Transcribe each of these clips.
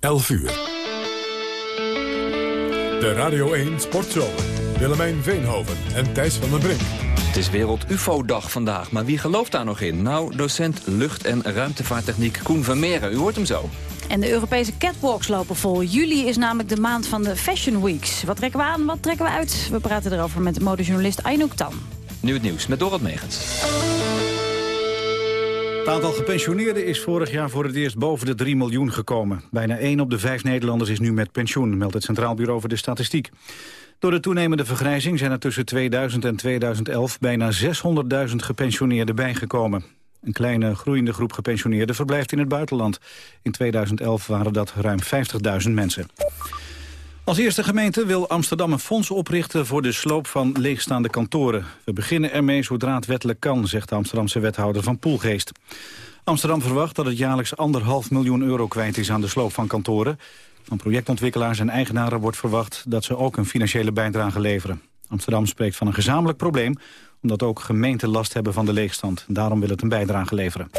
11 uur. De Radio 1 Sportzomer. Willemijn Veenhoven en Thijs van den Brink. Het is Wereld UFO-dag vandaag, maar wie gelooft daar nog in? Nou, docent lucht- en ruimtevaarttechniek Koen Vermeeren. U hoort hem zo. En de Europese catwalks lopen vol. Juli is namelijk de maand van de Fashion Weeks. Wat trekken we aan, wat trekken we uit? We praten erover met modejournalist Aynouk Tan. Nu het nieuws met Dorot Megens. Het aantal gepensioneerden is vorig jaar voor het eerst boven de 3 miljoen gekomen. Bijna 1 op de 5 Nederlanders is nu met pensioen, meldt het Centraal Bureau voor de Statistiek. Door de toenemende vergrijzing zijn er tussen 2000 en 2011 bijna 600.000 gepensioneerden bijgekomen. Een kleine groeiende groep gepensioneerden verblijft in het buitenland. In 2011 waren dat ruim 50.000 mensen. Als eerste gemeente wil Amsterdam een fonds oprichten voor de sloop van leegstaande kantoren. We beginnen ermee zodra het wettelijk kan, zegt de Amsterdamse wethouder van Poelgeest. Amsterdam verwacht dat het jaarlijks anderhalf miljoen euro kwijt is aan de sloop van kantoren. Van projectontwikkelaars en eigenaren wordt verwacht dat ze ook een financiële bijdrage leveren. Amsterdam spreekt van een gezamenlijk probleem, omdat ook gemeenten last hebben van de leegstand. Daarom wil het een bijdrage leveren.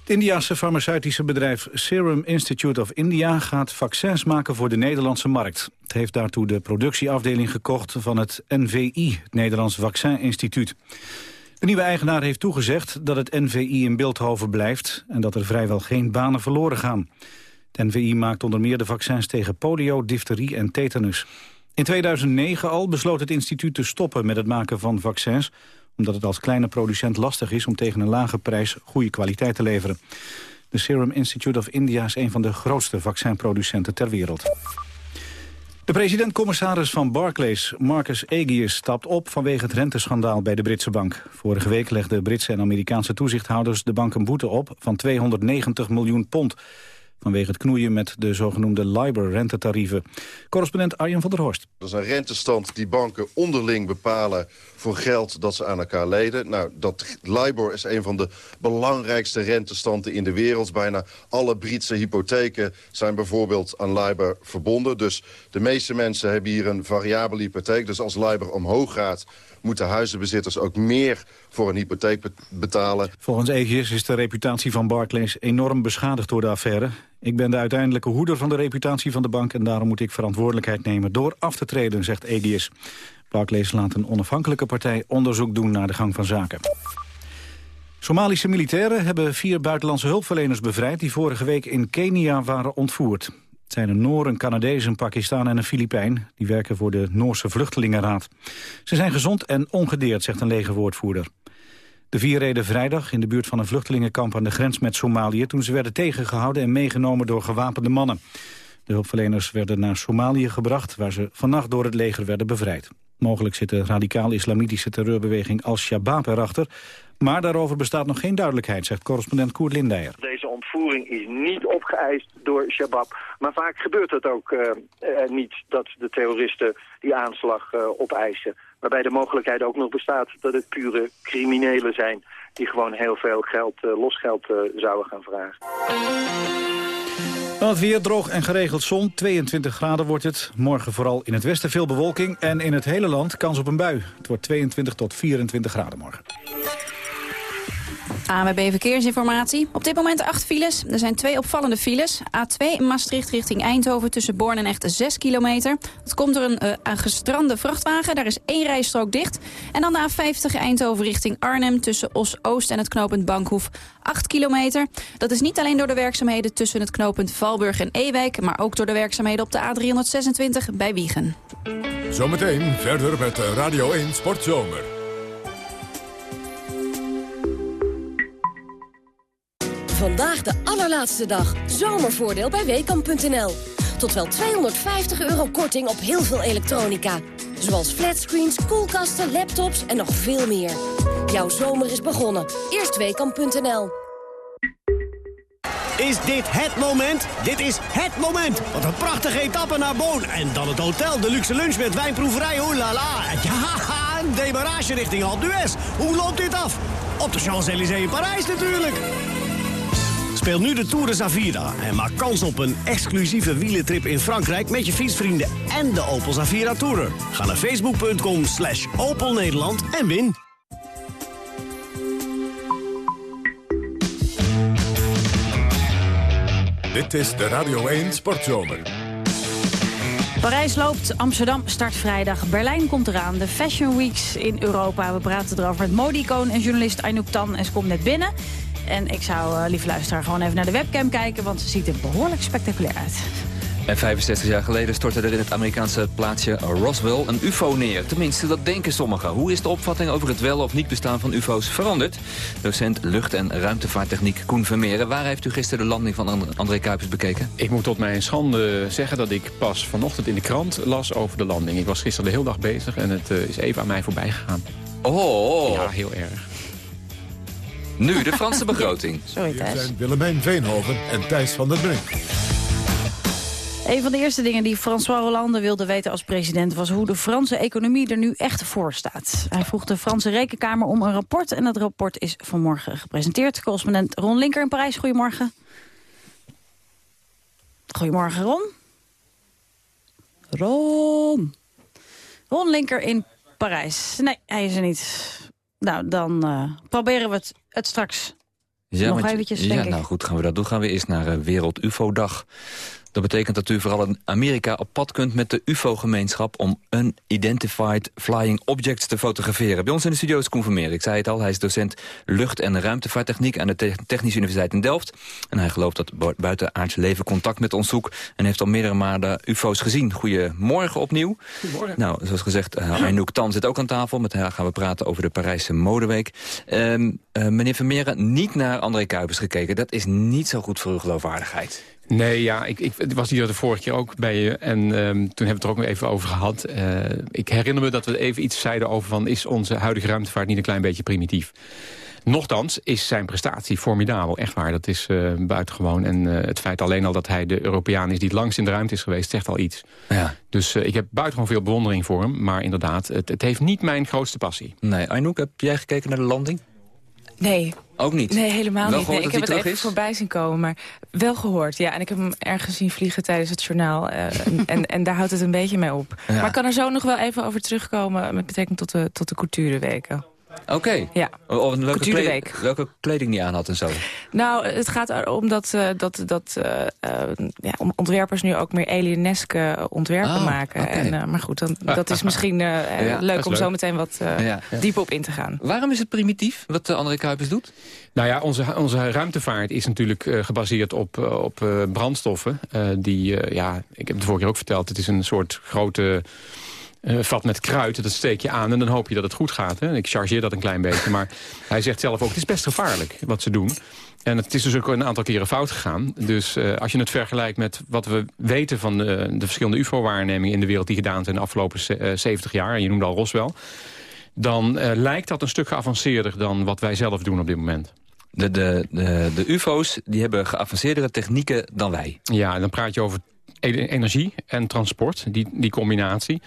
Het Indiase farmaceutische bedrijf Serum Institute of India gaat vaccins maken voor de Nederlandse markt. Het heeft daartoe de productieafdeling gekocht van het NVI, het Nederlands Vaccin Instituut. De nieuwe eigenaar heeft toegezegd dat het NVI in Beeldhoven blijft en dat er vrijwel geen banen verloren gaan. Het NVI maakt onder meer de vaccins tegen polio, difterie en tetanus. In 2009 al besloot het instituut te stoppen met het maken van vaccins omdat het als kleine producent lastig is om tegen een lage prijs goede kwaliteit te leveren. De Serum Institute of India is een van de grootste vaccinproducenten ter wereld. De president-commissaris van Barclays, Marcus Aegius, stapt op vanwege het renteschandaal bij de Britse bank. Vorige week legden Britse en Amerikaanse toezichthouders de bank een boete op van 290 miljoen pond vanwege het knoeien met de zogenoemde LIBOR-rentetarieven. Correspondent Arjen van der Horst. Dat is een rentestand die banken onderling bepalen voor geld dat ze aan elkaar leden. Nou, dat LIBOR is een van de belangrijkste rentestanden in de wereld. Bijna alle Britse hypotheken zijn bijvoorbeeld aan LIBOR verbonden. Dus de meeste mensen hebben hier een variabele hypotheek. Dus als LIBOR omhoog gaat, moeten huizenbezitters ook meer voor een hypotheek betalen. Volgens Aegis is de reputatie van Barclays enorm beschadigd door de affaire. Ik ben de uiteindelijke hoeder van de reputatie van de bank... en daarom moet ik verantwoordelijkheid nemen door af te treden, zegt Aegis. Barclays laat een onafhankelijke partij onderzoek doen naar de gang van zaken. Somalische militairen hebben vier buitenlandse hulpverleners bevrijd... die vorige week in Kenia waren ontvoerd. Het zijn een Noor, een Canadees, een Pakistan en een Filipijn. Die werken voor de Noorse Vluchtelingenraad. Ze zijn gezond en ongedeerd, zegt een legerwoordvoerder. De vier reden vrijdag in de buurt van een vluchtelingenkamp aan de grens met Somalië... toen ze werden tegengehouden en meegenomen door gewapende mannen. De hulpverleners werden naar Somalië gebracht... waar ze vannacht door het leger werden bevrijd. Mogelijk zit de radicaal-islamitische terreurbeweging Al-Shabaab erachter... Maar daarover bestaat nog geen duidelijkheid, zegt correspondent Koert Lindeyer. Deze ontvoering is niet opgeëist door Shabab. Maar vaak gebeurt het ook uh, uh, niet dat de terroristen die aanslag uh, opeisen. Waarbij de mogelijkheid ook nog bestaat dat het pure criminelen zijn... die gewoon heel veel geld, losgeld zouden gaan vragen. Dan het weer droog en geregeld zon. 22 graden wordt het. Morgen vooral in het westen veel bewolking. En in het hele land kans op een bui. Het wordt 22 tot 24 graden morgen. ANWB Verkeersinformatie. Op dit moment acht files. Er zijn twee opvallende files. A2 Maastricht richting Eindhoven tussen Born en Echt 6 kilometer. Dat komt door een, uh, gestrande vrachtwagen. Daar is één rijstrook dicht. En dan de A50 Eindhoven richting Arnhem tussen Os-Oost en het knooppunt Bankhoef 8 kilometer. Dat is niet alleen door de werkzaamheden tussen het knooppunt Valburg en Ewijk... maar ook door de werkzaamheden op de A326 bij Wiegen. Zometeen verder met Radio 1 Sportzomer. Vandaag de allerlaatste dag. Zomervoordeel bij Weekamp.nl. Tot wel 250 euro korting op heel veel elektronica. Zoals flatscreens, koelkasten, laptops en nog veel meer. Jouw zomer is begonnen. Eerst Weekamp.nl. Is dit het moment? Dit is het moment! Wat een prachtige etappe naar Boon. En dan het hotel, de luxe lunch met wijnproeverij, oh la la. Ja, een demarage richting Alpe d'Huez. Hoe loopt dit af? Op de Champs-Élysées in Parijs natuurlijk. Speel nu de Tour de Zavira en maak kans op een exclusieve wielentrip in Frankrijk... met je fietsvrienden en de Opel Zavira Tourer. Ga naar facebook.com slash Opel Nederland en win. Dit is de Radio 1 Sportzomer. Parijs loopt, Amsterdam start vrijdag, Berlijn komt eraan. De Fashion Weeks in Europa. We praten erover met modicoon en journalist Anouk Tan. En ze komt net binnen. En ik zou, uh, lieve luisteraar, gewoon even naar de webcam kijken... want ze ziet er behoorlijk spectaculair uit. En 65 jaar geleden stortte er in het Amerikaanse plaatsje Roswell een ufo neer. Tenminste, dat denken sommigen. Hoe is de opvatting over het wel of niet bestaan van ufo's veranderd? Docent lucht- en ruimtevaarttechniek Koen Vermeeren. Waar heeft u gisteren de landing van André Kuipers bekeken? Ik moet tot mijn schande zeggen dat ik pas vanochtend in de krant las over de landing. Ik was gisteren de hele dag bezig en het uh, is even aan mij voorbij gegaan. Oh! Ja, heel erg. Nu de Franse begroting. Sorry, Thijs. Hier zijn Willemijn Veenhoven en Thijs van der Brink. Een van de eerste dingen die François Hollande wilde weten als president... was hoe de Franse economie er nu echt voor staat. Hij vroeg de Franse Rekenkamer om een rapport... en dat rapport is vanmorgen gepresenteerd. Correspondent Ron Linker in Parijs, goedemorgen. Goedemorgen, Ron. Ron. Ron Linker in Parijs. Nee, hij is er niet. Nou, dan uh, proberen we het, het straks ja, nog eventjes, Ja, denk ik. nou goed, gaan we dat doen. Gaan we eerst naar uh, Wereld UFO-dag. Dat betekent dat u vooral in Amerika op pad kunt met de UFO-gemeenschap... om unidentified flying objects te fotograferen. Bij ons in de studio is Koen Vermeer. Ik zei het al, hij is docent lucht- en ruimtevaarttechniek... aan de Technische Universiteit in Delft. En hij gelooft dat buitenaards leven contact met ons zoekt... en heeft al meerdere maanden UFO's gezien. Goedemorgen opnieuw. Goedemorgen. Nou, zoals gezegd, uh, Anouk Tan zit ook aan tafel. Met haar gaan we praten over de Parijse Modeweek. Um, uh, meneer Vermeeren, niet naar André Kuipers gekeken. Dat is niet zo goed voor uw geloofwaardigheid. Nee, ja, ik, ik was hier de vorige keer ook bij je. En um, toen hebben we het er ook nog even over gehad. Uh, ik herinner me dat we even iets zeiden over van... is onze huidige ruimtevaart niet een klein beetje primitief? Nochtans is zijn prestatie formidabel, echt waar. Dat is uh, buitengewoon. En uh, het feit alleen al dat hij de Europeaan is die het langst in de ruimte is geweest... zegt al iets. Ja. Dus uh, ik heb buitengewoon veel bewondering voor hem. Maar inderdaad, het, het heeft niet mijn grootste passie. Nee, Anouk, heb jij gekeken naar de landing? Nee. Ook niet? Nee, helemaal wel niet. Nee, ik heb het even is? voorbij zien komen, maar wel gehoord. Ja, en ik heb hem ergens zien vliegen tijdens het journaal. Uh, en, en, daar houdt het een beetje mee op. Ja. Maar ik kan er zo nog wel even over terugkomen... met betrekking tot de, tot de coutureweken. Oké. Okay. Ja. Of welke, kleding, welke kleding die aan had en zo? Nou, het gaat erom dat, uh, dat, dat uh, uh, ja, ontwerpers nu ook meer alieneske ontwerpen oh, maken. Okay. En, maar goed, dan, dat is misschien ja, leuk om leuk. zo meteen wat ja, ja. dieper op in te gaan. Waarom is het primitief, wat André Kuipers doet? Nou ja, onze, onze ruimtevaart is natuurlijk gebaseerd op, op brandstoffen. die, ja, ik heb het vorige keer ook verteld, het is een soort grote... Uh, vat met kruid, dat steek je aan en dan hoop je dat het goed gaat. Hè? Ik chargeer dat een klein beetje, maar hij zegt zelf ook... het is best gevaarlijk wat ze doen. En het is dus ook een aantal keren fout gegaan. Dus uh, als je het vergelijkt met wat we weten van de, de verschillende ufo-waarnemingen... in de wereld die gedaan zijn de afgelopen uh, 70 jaar... en je noemde al Roswell... dan uh, lijkt dat een stuk geavanceerder dan wat wij zelf doen op dit moment. De, de, de, de ufo's die hebben geavanceerdere technieken dan wij. Ja, dan praat je over energie en transport, die, die combinatie.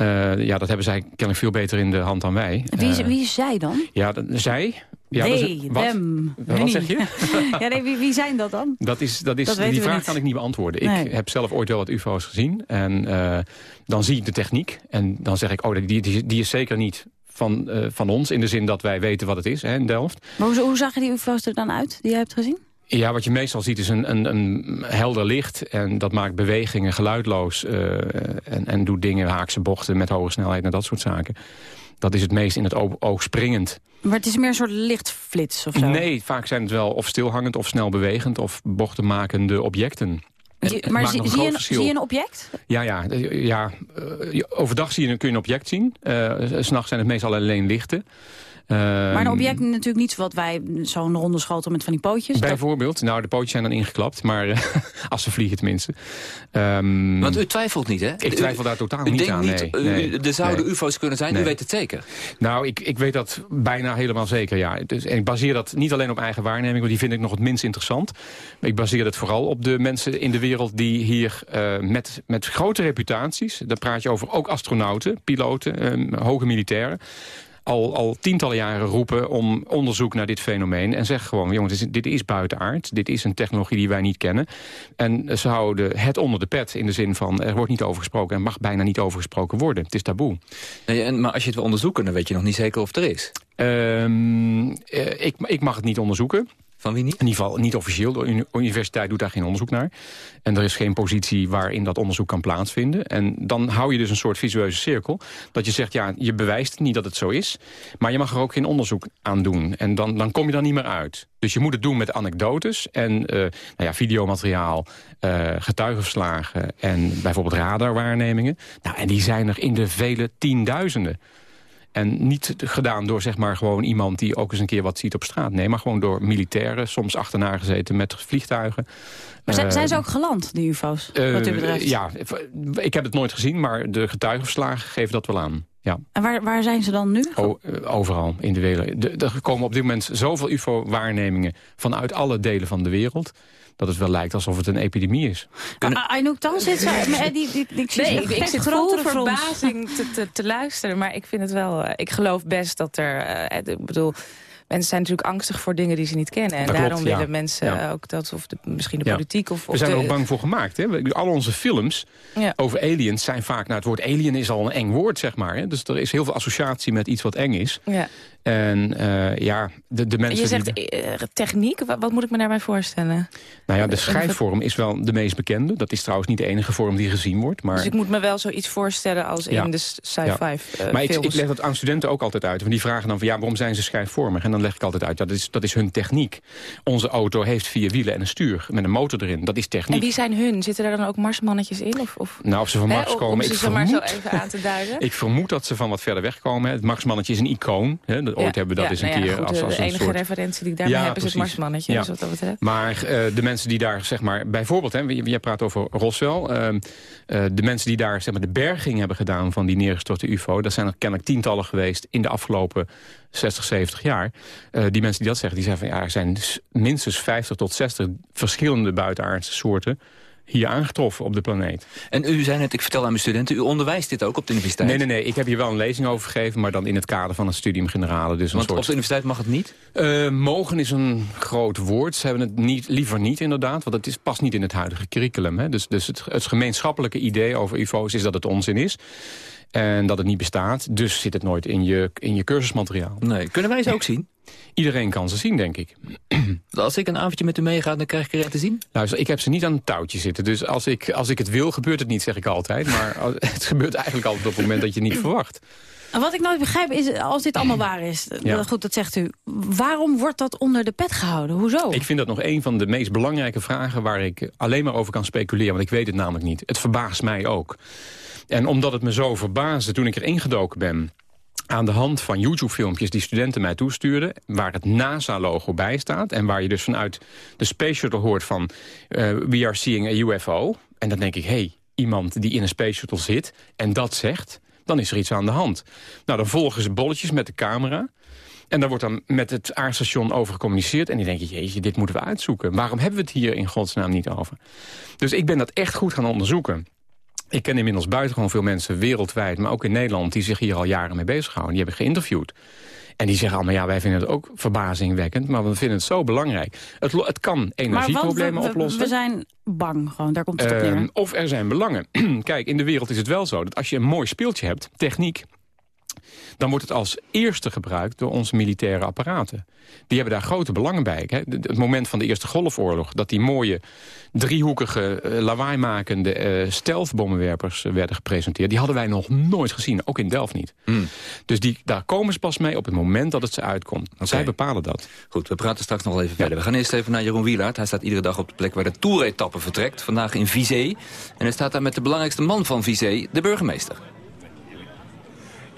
Uh, ja, dat hebben zij kennelijk veel beter in de hand dan wij. Wie is, wie is zij dan? Ja, dat, zij... Ja, nee, is, wat, them, wat zeg je? ja, nee, wie, wie zijn dat dan? Dat is, dat is, dat die vraag niet. kan ik niet beantwoorden. Nee. Ik heb zelf ooit wel wat ufo's gezien. En uh, dan zie ik de techniek. En dan zeg ik, oh, die, die, die is zeker niet van, uh, van ons. In de zin dat wij weten wat het is hè, in Delft. Maar hoe, hoe zagen die ufo's er dan uit, die jij hebt gezien? Ja, wat je meestal ziet is een, een, een helder licht. En dat maakt bewegingen geluidloos. Uh, en, en doet dingen, haakse bochten met hoge snelheid en dat soort zaken. Dat is het meest in het oog springend. Maar het is meer een soort lichtflits of zo? Nee, vaak zijn het wel of stilhangend of snel bewegend... of bochtenmakende objecten. Die, maar zie, zie, je een, zie, je een, object? Ja, ja, ja uh, overdag zie je, kun je een object zien. Uh, S'nachts zijn het meestal alleen lichten. Uh, maar een object natuurlijk niet wat wij zo'n ronde schotel met van die pootjes. Bijvoorbeeld. Dat... Nou, de pootjes zijn dan ingeklapt, maar uh, als ze vliegen tenminste. Um, Want u twijfelt niet, hè? Ik twijfel daar totaal u niet aan. Niet, nee, nee, u, er zouden nee. ufo's kunnen zijn, nee. u weet het zeker. Nou, ik, ik weet dat bijna helemaal zeker, ja. Dus, en ik baseer dat niet alleen op eigen waarneming, want die vind ik nog het minst interessant. Maar ik baseer dat vooral op de mensen in de wereld die hier uh, met, met grote reputaties... daar praat je over ook astronauten, piloten, um, hoge militairen al, al tientallen jaren roepen om onderzoek naar dit fenomeen. En zeggen gewoon, jongens, dit is buitenaard. Dit is een technologie die wij niet kennen. En ze houden het onder de pet in de zin van... er wordt niet over gesproken en mag bijna niet over gesproken worden. Het is taboe. Nee, en, maar als je het wil onderzoeken, dan weet je nog niet zeker of het er is. Um, ik, ik mag het niet onderzoeken. Van wie niet? In ieder geval niet officieel. De universiteit doet daar geen onderzoek naar. En er is geen positie waarin dat onderzoek kan plaatsvinden. En dan hou je dus een soort visueuze cirkel. Dat je zegt, ja, je bewijst niet dat het zo is. Maar je mag er ook geen onderzoek aan doen. En dan, dan kom je daar niet meer uit. Dus je moet het doen met anekdotes en uh, nou ja, videomateriaal, uh, getuigenverslagen en bijvoorbeeld radarwaarnemingen. Nou, en die zijn er in de vele tienduizenden. En niet gedaan door zeg maar gewoon iemand die ook eens een keer wat ziet op straat. Nee, maar gewoon door militairen, soms achterna gezeten met vliegtuigen. Maar zijn, zijn ze ook geland, die ufo's, wat u betreft? Ja, ik heb het nooit gezien, maar de getuigenverslagen geven dat wel aan. Ja. En waar, waar zijn ze dan nu? O, overal in de wereld. Er komen op dit moment zoveel ufo-waarnemingen vanuit alle delen van de wereld dat het wel lijkt alsof het een epidemie is. Anouk dan zit zo... Die, die, die, die, nee, ik, ik zit vol verbazing te, te, te, luisteren. Maar ik vind het wel... Ik geloof best dat er... Uh, ik bedoel... Mensen zijn natuurlijk angstig voor dingen die ze niet kennen. En daarom willen mensen ook dat, of de, misschien de politiek... Of, We zijn er ook bang voor gemaakt. Hè? Al onze films over aliens zijn vaak... Nou, het woord alien is al een eng woord, zeg maar. Hè? Dus er is heel veel associatie met iets wat eng is. Ja. En uh, ja, de, de mensen... Je zegt die... Eh, techniek, wat, wat, moet ik me daarbij voorstellen? Nou ja, de schrijfvorm is wel de meest bekende. Dat is trouwens niet de enige vorm die gezien wordt. Maar... Dus ik moet me wel zoiets voorstellen als in de sci-fi ja. uh, Maar ik, ik, leg dat aan studenten ook altijd uit. Want die vragen dan van ja, waarom zijn ze schrijfvormig? En dan leg ik altijd uit, dat is, dat is hun techniek. Onze auto heeft vier wielen en een stuur met een motor erin. Dat is techniek. En wie zijn hun? Zitten er dan ook marsmannetjes in? Of, of... Nou, of ze van Mars komen. Om ze ik vermoed... maar zo even aan te duiden. ik vermoed dat ze van wat verder weg komen. Het Marsmannetje is een icoon. Hè? Ooit hebben we dat eens een nou keer als, als de enige soort... referentie die ik daarmee heb is het Marsmannetje. Dus wat dat betreft. Maar uh, de mensen die daar, zeg maar, bijvoorbeeld, hè, jij praat over Roswell. Uh, uh, de mensen die daar zeg maar, de berging hebben gedaan van die neergestorte ufo... dat zijn er kennelijk tientallen geweest in de afgelopen 60, 70 jaar. die mensen die dat zeggen, die zeggen van ja, er zijn minstens 50 tot 60 verschillende buitenaardse soorten hier aangetroffen op de planeet. En u zei net, ik vertel aan mijn studenten, u onderwijst dit ook op de universiteit? Nee, nee, nee. Ik heb hier wel een lezing over gegeven, maar dan in het kader van het studium generale. Dus Want soort... op de universiteit mag het niet? Uh, mogen is een groot woord. Ze hebben het niet, liever niet inderdaad, want het is, past niet in het huidige curriculum. Hè. Dus, dus het, het gemeenschappelijke idee over ufo's is dat het onzin is. En dat het niet bestaat. Dus zit het nooit in je, in je cursusmateriaal. Nee. Kunnen wij ze ook zien? Iedereen kan ze zien, denk ik. Als ik een avondje met u meega, dan krijg ik er te zien? Nou, ik heb ze niet aan een touwtje zitten. Dus als ik, als ik het wil, gebeurt het niet, zeg ik altijd. Maar het gebeurt eigenlijk altijd op het moment dat je het niet verwacht. Wat ik nooit begrijp is, als dit allemaal waar is, ja. goed, dat zegt u. Waarom wordt dat onder de pet gehouden? Hoezo? Ik vind dat nog een van de meest belangrijke vragen waar ik alleen maar over kan speculeren. Want ik weet het namelijk niet. Het verbaast mij ook. En omdat het me zo verbaasde toen ik er ingedoken ben aan de hand van YouTube-filmpjes die studenten mij toestuurden... waar het NASA-logo bij staat... en waar je dus vanuit de Space Shuttle hoort van... Uh, we are seeing a UFO. En dan denk ik, hey, iemand die in een Space Shuttle zit en dat zegt... dan is er iets aan de hand. Nou, dan volgen ze bolletjes met de camera... En daar wordt dan met het aardstation over gecommuniceerd. En die denk je, jeetje, dit moeten we uitzoeken. Waarom hebben we het hier in godsnaam niet over? Dus ik ben dat echt goed gaan onderzoeken. Ik ken inmiddels buitengewoon veel mensen wereldwijd... maar ook in Nederland die zich hier al jaren mee bezighouden. Die heb ik geïnterviewd. En die zeggen allemaal, ja, wij vinden het ook verbazingwekkend... maar we vinden het zo belangrijk. Het, het kan energieproblemen we, oplossen. We zijn bang, gewoon, daar komt het op neer. Ehm, of er zijn belangen. Kijk, in de wereld is het wel zo dat als je een mooi speeltje hebt... techniek, dan wordt het als eerste gebruikt door onze militaire apparaten. Die hebben daar grote belangen bij. Hè. Het moment van de Eerste Golfoorlog... dat die mooie driehoekige, uh, lawaaimakende uh, stealthbommenwerpers werden gepresenteerd... die hadden wij nog nooit gezien, ook in Delft niet. Mm. Dus die, daar komen ze pas mee op het moment dat het ze uitkomt. Okay. Zij bepalen dat. Goed, we praten straks nog even ja. verder. We gaan eerst even naar Jeroen Wielaert. Hij staat iedere dag op de plek waar de toeretappe vertrekt. Vandaag in Vizé. En hij staat daar met de belangrijkste man van Vizé, de burgemeester.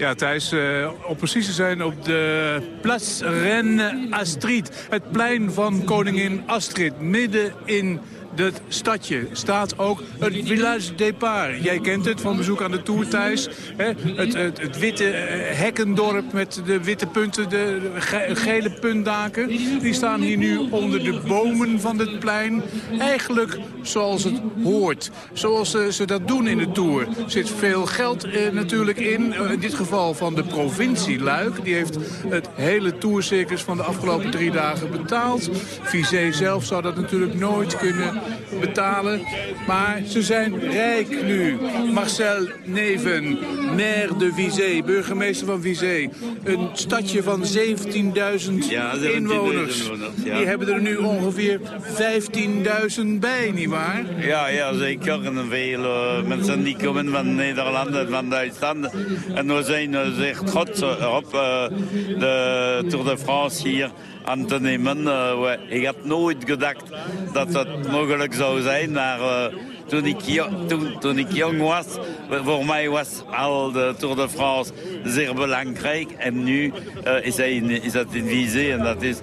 Ja, Thijs, uh, op precies te zijn op de Place Reine Astrid. Het plein van koningin Astrid, midden in het stadje staat ook het Village Départ. Jij kent het van bezoek aan de Tour, Thijs. Het, het, witte eh, hekkendorp met de witte punten, de gele puntdaken. Die staan hier nu onder de bomen van het plein. Eigenlijk zoals het hoort. Zoals ze, ze dat doen in de Tour. Er zit veel geld eh, natuurlijk in. In dit geval van de provincie Luik. Die heeft het hele tourcircus van de afgelopen drie dagen betaald. Vizé zelf zou dat natuurlijk nooit kunnen betalen. Maar ze zijn rijk nu. Marcel Neven, maire de Vizé, burgemeester van Vizé. Een stadje van 17.000 inwoners. Die hebben er nu ongeveer 15.000 bij, nietwaar? Ja, ja, zeker. En veel uh, mensen die komen van Nederland en van Duitsland. En we zijn zeer trots op de Tour de France hier aan te nemen. Uh, ik had nooit gedacht dat dat mogelijk zou zijn, maar uh, toen, ik, toen, toen, ik jong was, voor mij was al de Tour de France zeer belangrijk. En nu uh, is, hij in, is dat in Vizé en dat is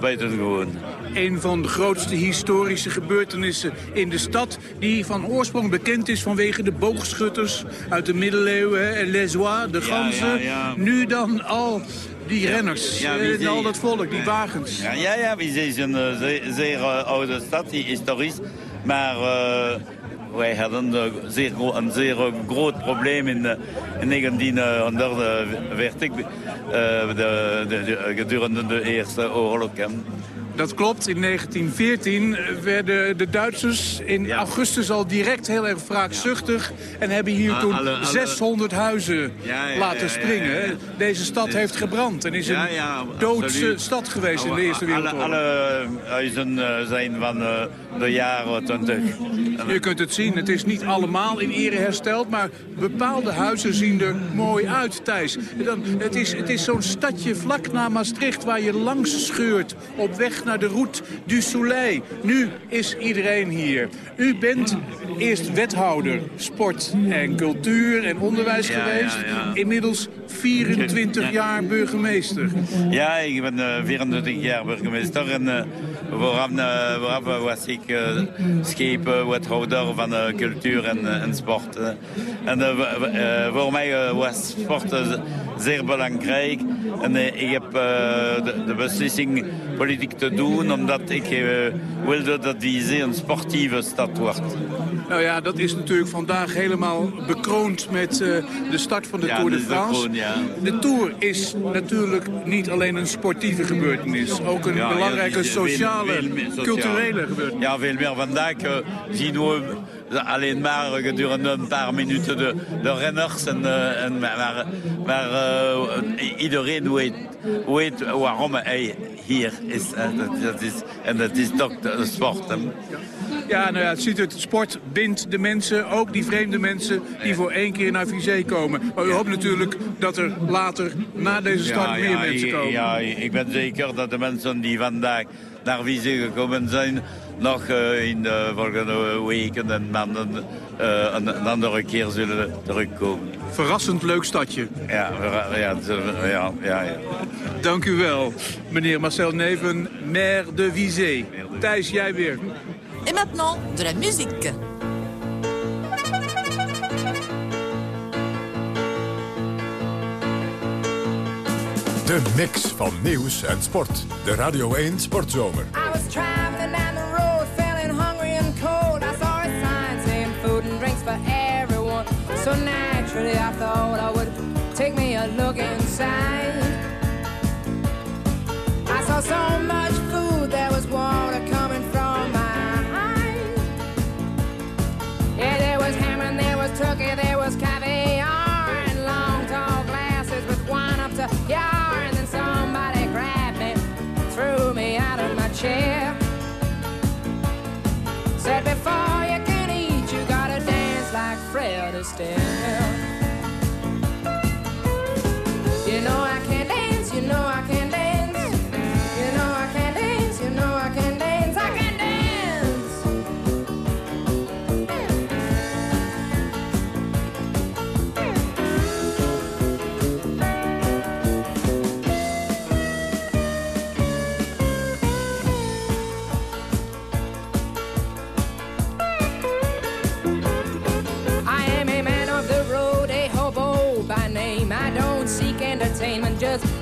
buitengewoon. Een van de grootste historische gebeurtenissen in de stad... die van oorsprong bekend is vanwege de boogschutters uit de middeleeuwen... en Les Oies, de ganzen. Ja, ja, ja. Nu dan al die renners ja, en eh, al dat volk, die wagens. Ja, ja, ja Vizé is een uh, zeer, zeer uh, oude stad, die historisch. Maar uh, wij hadden zeer, een zeer groot probleem in, in 1940, de, de, de, gedurende de Eerste Oorlog. Dat klopt. In 1914 werden de Duitsers in augustus al direct heel erg wraakzuchtig... en hebben hier toen 600 huizen laten springen. Deze stad heeft gebrand en is een doodse stad geweest in de Eerste Wereldoorlog. Alle, huizen eh, zijn van uh, de jaren 20. Je kunt het zien, het is niet allemaal in ere hersteld... maar bepaalde huizen zien er mooi uit, Thijs. Dan, het is, het is zo'n stadje vlak na Maastricht waar je langs scheurt op weg naar de Route du Soleil. Nu is iedereen hier. U bent eerst wethouder sport en cultuur en onderwijs geweest. Inmiddels 24 jaar burgemeester. Ja, ik ben uh, eh, 24 jaar burgemeester. En uh, vooraf, uh, vooraf was ik uh, scheepwethouder van cultuur en, en sport. en voor mij was sport zeer belangrijk. En ik heb de, de beslissing politiek te doen, omdat ik wilde dat die een sportieve stad wordt. Nou ja, dat is natuurlijk vandaag helemaal bekroond met uh, de start van de Tour de France. De, ja. de Tour is natuurlijk niet alleen een sportieve gebeurtenis. Ook een ja, belangrijke sociale, veel, veel culturele gebeurtenis. Ja, veel meer. Vandaag uh, zien we alleen maar gedurende een paar minuten de, de renners. En, uh, en, maar maar uh, iedereen weet, weet waarom hij hier is. En dat, is, en dat is toch de sport. Hè? Ja, nou ja, het ziet het. Sport bindt de mensen, ook die vreemde mensen die voor één keer naar Vizé komen. Maar u hoopt natuurlijk dat er later, na deze start, meer mensen komen. Ja, ik ben zeker dat de mensen die vandaag naar Vizé gekomen zijn nog uh, in de volgende weken en maanden uh, een, een, andere keer zullen terugkomen. Verrassend leuk stadje. Ja, ja, ja, ja, ja. Dank u wel, meneer Marcel Neven, maire de Vizé. Thijs, jij weer. Et maintenant, de la musique. De mix van nieuws en sport. De Radio 1 Sportzomer. I was traveling down the road, feeling hungry and cold. I saw a sign saying food and drinks for everyone. So naturally I thought I would take me a look inside. I saw so much food, there was water Astaire. You know I can't dance, you know I can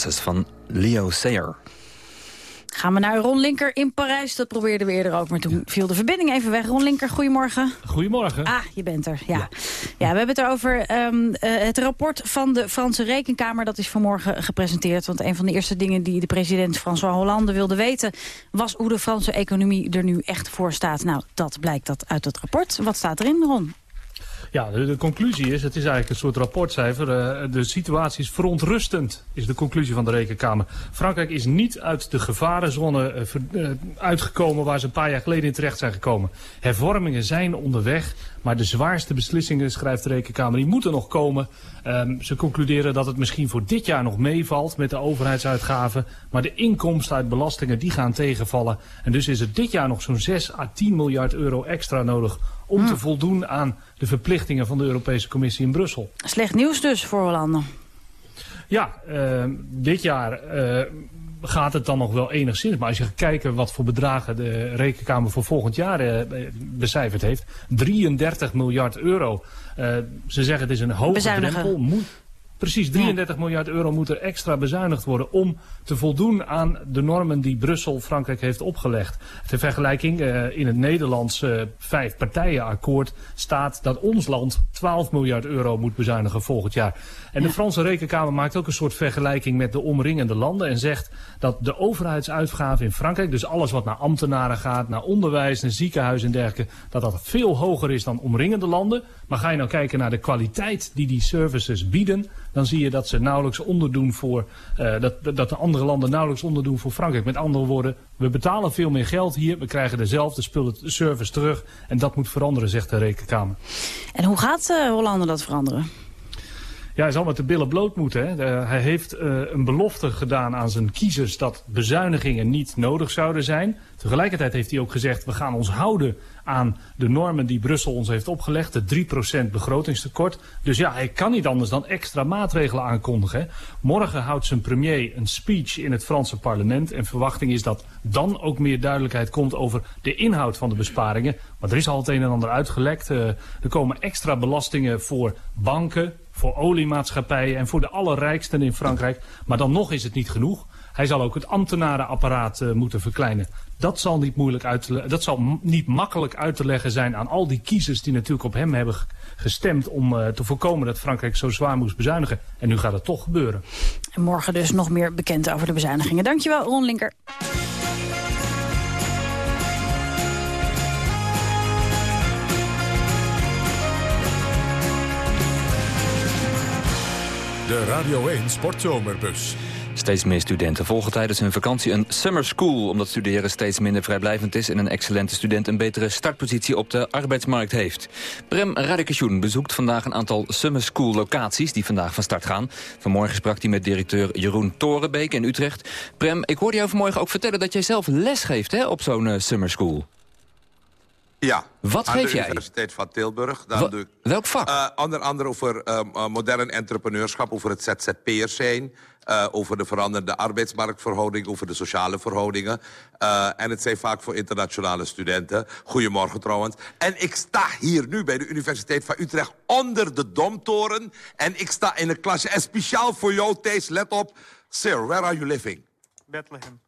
Glasses van Leo Sayer. Gaan we naar Ron Linker in Parijs. Dat probeerden we eerder ook, maar toen viel de verbinding even weg. Ron Linker, goedemorgen. Goedemorgen. Ah, je bent er, ja. Ja, we hebben het erover ehm, eh, het rapport van de Franse Rekenkamer. Dat is vanmorgen gepresenteerd. Want een van de eerste dingen die de president François Hollande wilde weten... was hoe de Franse economie er nu echt voor staat. Nou, dat blijkt dat uit het rapport. Wat staat erin, Ron? Ja, de, conclusie is, het is eigenlijk een soort rapportcijfer. eh, de situatie is verontrustend, is de conclusie van de Rekenkamer. Frankrijk is niet uit de gevarenzone eh, eh, uitgekomen waar ze een paar jaar geleden in terecht zijn gekomen. Hervormingen zijn onderweg, maar de zwaarste beslissingen, schrijft de Rekenkamer, die moeten nog komen. Ehm, ze concluderen dat het misschien voor dit jaar nog meevalt met de overheidsuitgaven. Maar de inkomsten uit belastingen die gaan tegenvallen. En dus is er dit jaar nog zo'n 6 à 10 miljard euro extra nodig om te voldoen aan de verplichtingen van de Europese Commissie in Brussel. Slecht nieuws dus voor Hollande. Ja, eh, dit jaar eh, gaat het dan nog wel enigszins. Maar als je gaat kijken wat voor bedragen de Rekenkamer voor volgend jaar eh, becijferd heeft. 33 miljard euro. Ze zeggen het is een hoge drempel. Moet, precies, 33 miljard euro moet er extra bezuinigd worden om te voldoen aan de normen die Brussel Frankrijk heeft opgelegd. Ter vergelijking, eh, in het Nederlands eh, vijf partijenakkoord staat dat ons land 12 miljard euro moet bezuinigen volgend jaar. En de Franse Rekenkamer maakt ook een soort vergelijking met de omringende landen en zegt dat de overheidsuitgaven in Frankrijk, dus alles wat naar ambtenaren gaat, naar onderwijs, naar ziekenhuis en dergelijke, dat dat veel hoger is dan omringende landen. Maar ga je nou kijken naar de kwaliteit die die services bieden, dan zie je dat ze nauwelijks onderdoen voor, eh, dat, dat de andere landen nauwelijks onderdoen voor Frankrijk. Met andere woorden, we betalen veel meer geld hier, we krijgen dezelfde spullen, service terug en dat moet veranderen, zegt de Rekenkamer. En hoe gaat Hollande dat veranderen? Ja, hij zal met de billen bloot moeten. Hè. Eh, hij heeft een belofte gedaan aan zijn kiezers dat bezuinigingen niet nodig zouden zijn. Tegelijkertijd heeft hij ook gezegd, we gaan ons houden aan de normen die Brussel ons heeft opgelegd. De 3% begrotingstekort. Dus ja, hij kan niet anders dan extra maatregelen aankondigen. Morgen houdt zijn premier een speech in het Franse parlement. En verwachting is dat dan ook meer duidelijkheid komt over de inhoud van de besparingen. Maar er is al het een en ander uitgelekt. Eh, er komen extra belastingen voor banken, voor oliemaatschappijen en voor de allerrijksten in Frankrijk. Maar dan nog is het niet genoeg. Hij zal ook het ambtenarenapparaat eh, moeten verkleinen. Dat zal, niet moeilijk uit te dat zal niet makkelijk uit te leggen zijn aan al die kiezers die natuurlijk op hem hebben gestemd om eh, te voorkomen dat Frankrijk zo zwaar moest bezuinigen. En nu gaat het toch gebeuren. En morgen dus nog meer bekend over de bezuinigingen. Dankjewel, Ron Linker. De Radio 1 Sportzomerbus. Steeds meer studenten volgen tijdens hun vakantie een summer school... omdat studeren steeds minder vrijblijvend is... en een excellente student een betere startpositie op de arbeidsmarkt heeft. Prem Radikasjoen bezoekt vandaag een aantal summer school locaties... die vandaag van start gaan. Vanmorgen sprak hij met directeur Jeroen Torenbeek in Utrecht. Prem, ik hoorde jou vanmorgen ook vertellen dat jij zelf les geeft hè, op zo'n eh, summer school. Ja. Wat aan geef de jij? Universiteit van Tilburg. Wa- doe ik, welk vak? Eh, onder andere over eh, modern entrepreneurschap, over het ZZP'ers zijn... eh, over de veranderde arbeidsmarktverhouding, over de sociale verhoudingen. Eh, en het zijn vaak voor internationale studenten. Goedemorgen trouwens. En ik sta hier nu bij de Universiteit van Utrecht onder de Domtoren. En ik sta in een klasje. En speciaal voor jou, Thijs, let op. Sir, where are you living? Bethlehem.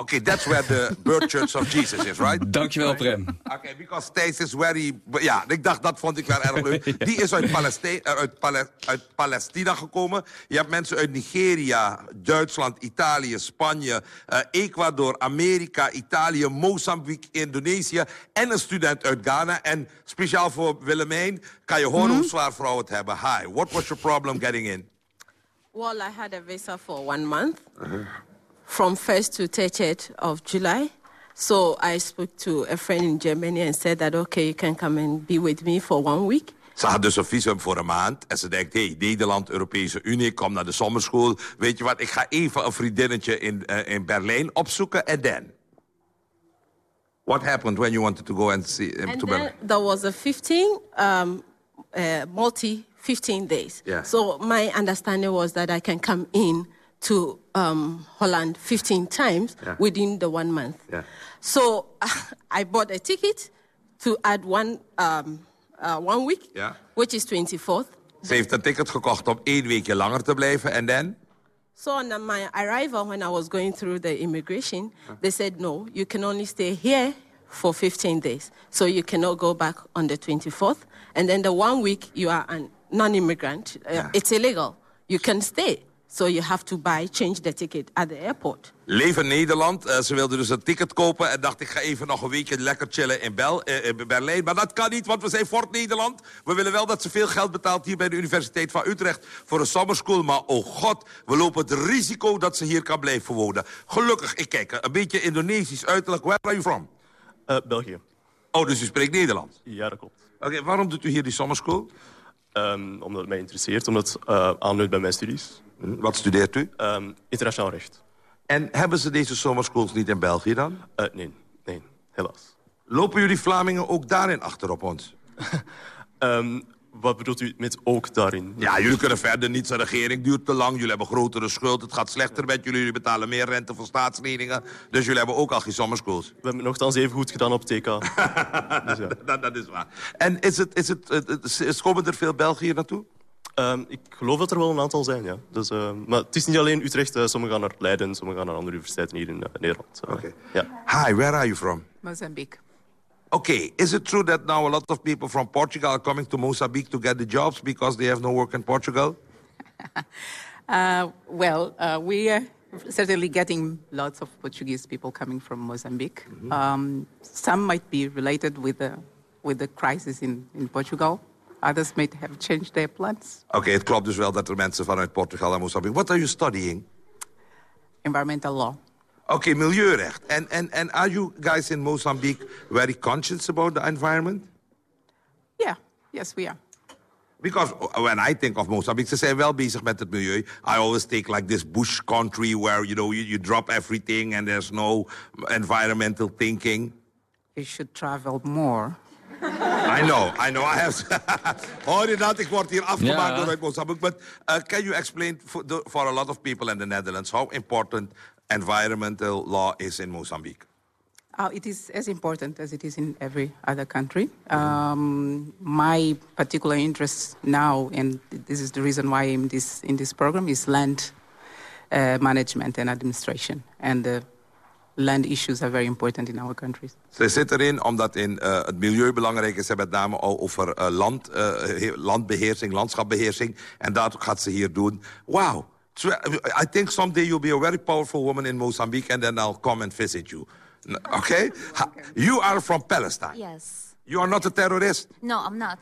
Okay, that's where the birth church of Jesus is, right? Dankjewel, Prem. Okay, because Thijs is very... Ja, ik dacht, dat vond ik wel erg leuk. Die is uit, Palestijn, eh, uit, Pale uit Palestina gekomen. Je hebt mensen uit Nigeria, Duitsland, Italië, Spanje... Uh, Ecuador, Amerika, Italië, Mozambique, Indonesië... en een student uit Ghana. En speciaal voor Willemijn kan je horen -hmm. hoe zwaar vrouwen het hebben. Hi, what was your problem getting in? Well, I had a visa for one month. Uh -huh. From 1st to 30th of July. So I spoke to a friend in Germany and said that, okay, you can come and be with me for one week. Ze had dus een visum voor een maand. En ze denkt, hey, Nederland, Europese Unie, kom naar de zomerschool. Weet je wat, ik ga even een vriendinnetje in, uh, in Berlijn opzoeken. En then? What happened when you wanted to go and see uh, and to Berlin? There was a 15, um, uh, multi 15 days. Yeah. So my understanding was that I can come in to um, Holland 15 times yeah. within the one month. Yeah. So uh, I bought a ticket to add one, um, uh, one week, yeah. which is 24th. Ze heeft een ticket gekocht om één weekje langer te blijven en dan? So on my arrival, when I was going through the immigration, they said, no, you can only stay here for 15 days. So you cannot go back on the 24th. And then the one week, you are a non-immigrant. Uh, yeah. It's illegal. You can stay. So you have to buy, change the ticket at the airport. Leven Nederland. Uh, ze wilde dus een ticket kopen en dacht ik ga even nog een weekje lekker chillen in, Bel, uh, in Berlijn. Maar dat kan niet, want we zijn Fort Nederland. We willen wel dat ze veel geld betaalt hier bij de Universiteit van Utrecht voor een summerschool. Maar oh god, we lopen het risico dat ze hier kan blijven wonen. Gelukkig, ik kijk, een beetje Indonesisch uiterlijk. Where are you from? Uh, België. Oh, dus u spreekt Nederlands? Ja, dat klopt. Oké, waarom doet u hier die summerschool? Um, omdat het mij interesseert, omdat het uh, aanluidt bij mijn studies. Wat studeert u? Um, internationaal recht. En hebben ze deze zomerschools niet in België dan? Uh, nee, nee, helaas. Lopen jullie Vlamingen ook daarin achter op ons? um, wat bedoelt u met ook daarin? Ja, jullie kunnen verder niet. De regering duurt te lang. Jullie hebben grotere schuld. Het gaat slechter met jullie. Jullie betalen meer rente voor staatsleningen. Dus jullie hebben ook al geen zomerschools. We hebben nogthans even goed gedaan op TK. dus ja. dat, dat, is waar. En is het, is het, is, komen er veel België naartoe? Um, ik geloof dat er wel een aantal zijn, ja. Dus, uh, maar het is niet alleen Utrecht. Uh, sommigen gaan naar Leiden, sommigen gaan naar andere universiteiten hier in uh, Nederland. Okay. Ja. Hi, where are you from? Mozambique. Okay, is it true that now a lot of people from Portugal are coming to Mozambique to get the jobs because they have no work in Portugal? Uh, well, uh, we are certainly getting lots of Portuguese people coming from Mozambique. Mm -hmm. um, some might be related with the, with the crisis in, in Portugal. Others may have changed their plans. Oké, okay, het klopt dus wel dat er mensen vanuit Portugal en Mozambique... What are you studying? Environmental law. Oké, okay, milieurecht. And, and, and are you guys in Mozambique very conscious about the environment? Yeah, yes we are. Because when I think of Mozambique, ze zijn wel bezig met het milieu. I always think like this bush country where you know you, you drop everything and there's no environmental thinking. You should travel more. I know, I know. I have. Hoor je dat? Ik word hier afgemaakt door uit Mozambique. But uh, can you explain for, the, for a lot of people in the Netherlands how important environmental law is in Mozambique? Uh, it is as important as it is in every other country. Um, my particular interest now, and this is the reason why I'm this, in this program, is land uh, management and administration. And uh, land issues are very important in our countries. Ze zit erin omdat in uh, het milieu belangrijk is. met name al over uh, land, uh, landbeheersing, landschapbeheersing. En dat gaat ze hier doen. Wow. I think someday you'll be a very powerful woman in Mozambique... and then I'll come and visit you. Okay? You are from Palestine. Yes. You are not a terrorist? No, I'm not.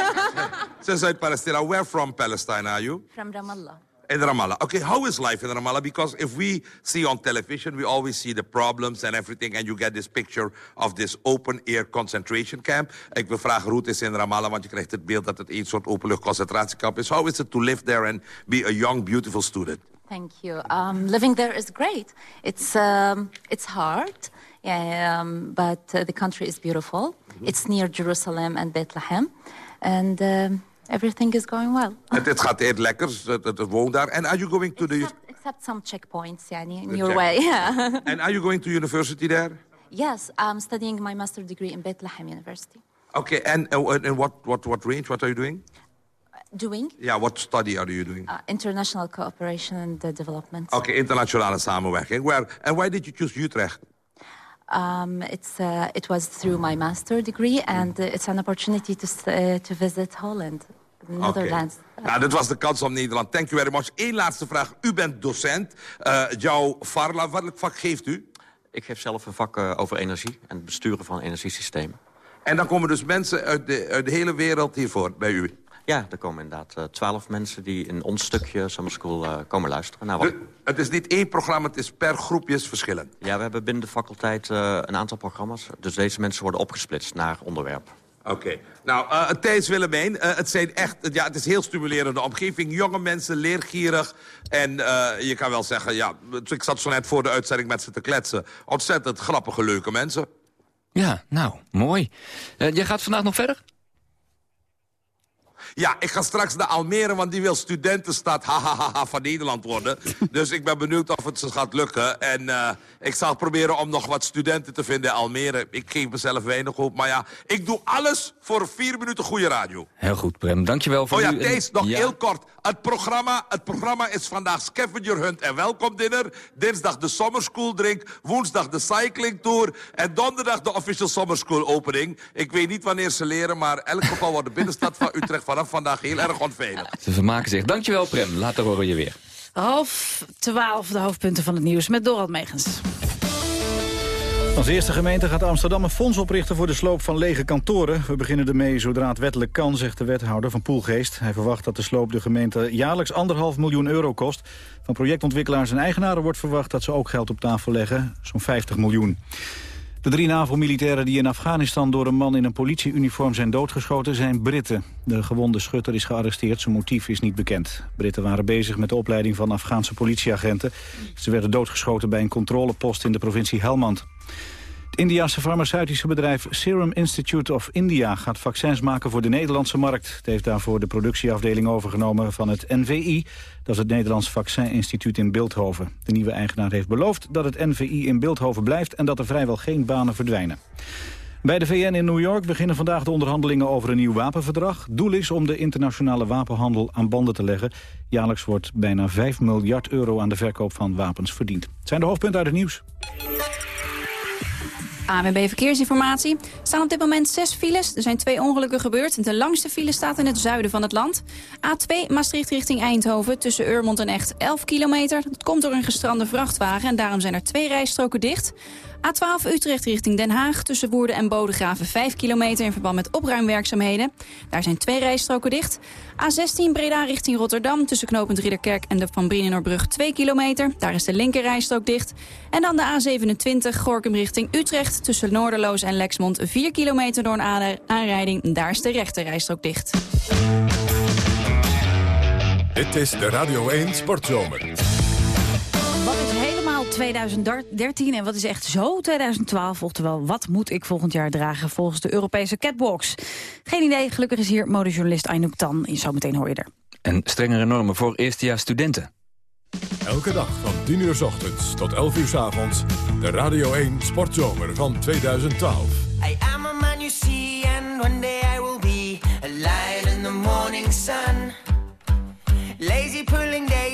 Since uit Palestine. Where from Palestine are you? From Ramallah. In Ramallah. Okay, how is life in Ramallah? Because if we see on television, we always see the problems and everything, and you get this picture of this open-air concentration camp. Ik wil vragen het is in Ramallah, want je krijgt het beeld dat het een soort openlucht concentratiekamp is. How is it to live there and be a young, beautiful student? Thank you. Um, living there is great. It's, um, it's hard, yeah, um, but uh, the country is beautiful. Mm -hmm. It's near Jerusalem and Bethlehem. And... Everything is going well. Het, het gaat echt lekker, het, het woont daar. And are you going to except, the... Except some checkpoints, yeah, in your way. Yeah. And are you going to university there? Yes, I'm studying my master degree in Bethlehem University. Okay, and uh, in what, what, what range? What are you doing? Doing? Yeah, what study are you doing? Uh, international cooperation and uh, development. Okay, internationale samenwerking. Where, and why did you choose Utrecht? Um, it's, uh, it was through my master degree, and uh, it's an opportunity to, uh, to visit Holland, Netherlands. Okay. Nou, dit was de kans om Nederland. Thank you very much. Eén laatste vraag. U bent docent. Uh, jouw Farla, welk vak geeft u? Ik geef zelf een vak uh, over energie en het besturen van energiesystemen. En dan komen dus mensen uit de, uit de hele wereld hiervoor bij u? Ja, er komen inderdaad twaalf uh, mensen die in ons stukje Summer School uh, komen luisteren. Nou, wat... de, het is niet één programma, het is per groepjes verschillend? Ja, we hebben binnen de faculteit uh, een aantal programma's. Dus deze mensen worden opgesplitst naar onderwerp. Oké. Okay. Nou, uh, Thijs Willemijn, uh, het, zijn echt, ja, het is een heel stimulerende omgeving. Jonge mensen, leergierig. En uh, je kan wel zeggen, ja, ik zat zo net voor de uitzending met ze te kletsen. Ontzettend grappige, leuke mensen. Ja, nou, mooi. jij gaat vandaag nog verder? Ja, ik ga straks naar Almere, want die wil studentenstad ha, van Nederland worden. dus ik ben benieuwd of het ze gaat lukken. En uh, ik zal proberen om nog wat studenten te vinden in Almere. Ik geef mezelf weinig hoop, maar ja, ik doe alles voor vier minuten goede radio. Heel goed, Prem. Dankjewel voor Oh ja, u. Nog ja. heel kort. Het programma, het programma is vandaag Scavenger Hunt en Welkom Dinner. Dinsdag de Summer School Drink. Woensdag de Cycling Tour. En donderdag de Official Summer School Opening. Ik weet niet wanneer ze leren, maar in elk geval wordt de binnenstad van Utrecht vanaf vandaag heel erg onveilig. Ze vermaken zich. Dankjewel, Prem. Later horen je weer. Half twaalf, de hoofdpunten van het nieuws met Dorald Megens. Als eerste gemeente gaat Amsterdam een fonds oprichten voor de sloop van lege kantoren. We beginnen ermee zodra het wettelijk kan, zegt de wethouder van Poelgeest. Hij verwacht dat de sloop de gemeente jaarlijks anderhalf miljoen euro kost. Van projectontwikkelaars en eigenaren wordt verwacht dat ze ook geld op tafel leggen, zo'n 50 miljoen. De drie NAVO-militairen die in Afghanistan door een man in een politieuniform zijn doodgeschoten zijn Britten. De gewonde schutter is gearresteerd, zijn motief is niet bekend. Britten waren bezig met de opleiding van Afghaanse politieagenten. Ze werden doodgeschoten bij een controlepost in de provincie Helmand. Het Indiase farmaceutische bedrijf Serum Institute of India gaat vaccins maken voor de Nederlandse markt. Het heeft daarvoor de productieafdeling overgenomen van het NVI. Dat is het Nederlands Vaccininstituut in Beeldhoven. De nieuwe eigenaar heeft beloofd dat het NVI in Beeldhoven blijft en dat er vrijwel geen banen verdwijnen. Bij de VN in New York beginnen vandaag de onderhandelingen over een nieuw wapenverdrag. Doel is om de internationale wapenhandel aan banden te leggen. Jaarlijks wordt bijna 5 miljard euro aan de verkoop van wapens verdiend. Zijn de hoofdpunten uit het nieuws. ANWB Verkeersinformatie. Er staan op dit moment zes files. Er zijn twee ongelukken gebeurd. De langste file staat in het zuiden van het land. A2 Maastricht richting Eindhoven tussen Urmond en Echt 11 kilometer. Dat komt door een gestrande vrachtwagen en daarom zijn er twee rijstroken dicht. A12 Utrecht richting Den Haag tussen Woerden en Bodegraven 5 kilometer in verband met opruimwerkzaamheden. Daar zijn twee rijstroken dicht. A16 Breda richting Rotterdam tussen knooppunt Ridderkerk en de Van Brienenoordbrug 2 kilometer. Daar is de linker rijstrook dicht. En dan de A27 Gorkum richting Utrecht tussen Noorderloos en Lexmond 4 kilometer door een aanrijding. Daar is de rechter rijstrook dicht. Dit is de Radio 1 Sportzomer. Wat is helemaal 2013 en wat is echt zo 2012? Oftewel, wat moet ik volgend jaar dragen volgens de Europese catwalks? Geen idee, gelukkig is hier modejournalist Aynouk Tan. Zometeen hoor je er. En strengere normen voor eerstejaars studenten. Elke dag van 10 uur s ochtends tot 11 uur s avonds. De Radio 1 Sportzomer van 2012. I am a man you see and one day I will be a lion in the morning sun. Lazy pulling doobie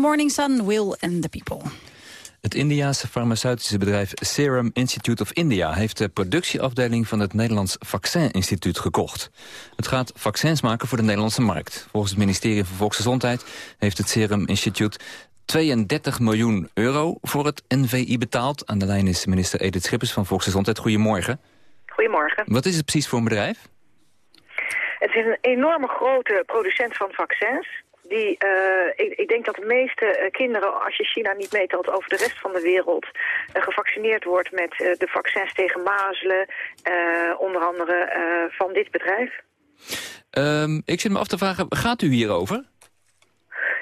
Morning Sun, Will and the People. Het Indiaanse farmaceutische bedrijf Serum Institute of India... heeft de productieafdeling van het Nederlands Vaccin-instituut gekocht. Het gaat vaccins maken voor de Nederlandse markt. Volgens het ministerie van Volksgezondheid heeft het Serum Institute 32 miljoen euro voor het NVI betaald. Aan de lijn is minister Edith Schippers van Volksgezondheid. Goedemorgen. Goedemorgen. Wat is het precies voor een bedrijf? Het is een enorme grote producent van vaccins. Die, eh, ik, ik denk dat de meeste eh, kinderen, als je China niet meetelt over de rest van de wereld, eh, gevaccineerd wordt met de vaccins tegen mazelen, onder andere van dit bedrijf. Ehm, ik zit me af te vragen, gaat u hierover?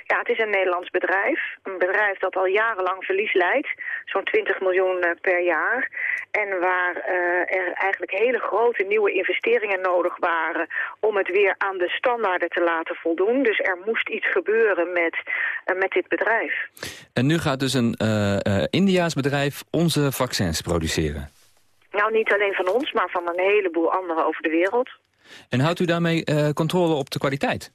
Ja, het is een Nederlands bedrijf. Een bedrijf dat al jarenlang verlies leidt. Zo'n 20 miljoen eh, per jaar. En waar eh, er eigenlijk hele grote nieuwe investeringen nodig waren... om het weer aan de standaarden te laten voldoen. Dus er moest iets gebeuren met, eh, met dit bedrijf. En nu gaat dus een Indiaas bedrijf onze vaccins produceren. Nou, niet alleen van ons, maar van een heleboel anderen over de wereld. En houdt u daarmee controle op de kwaliteit?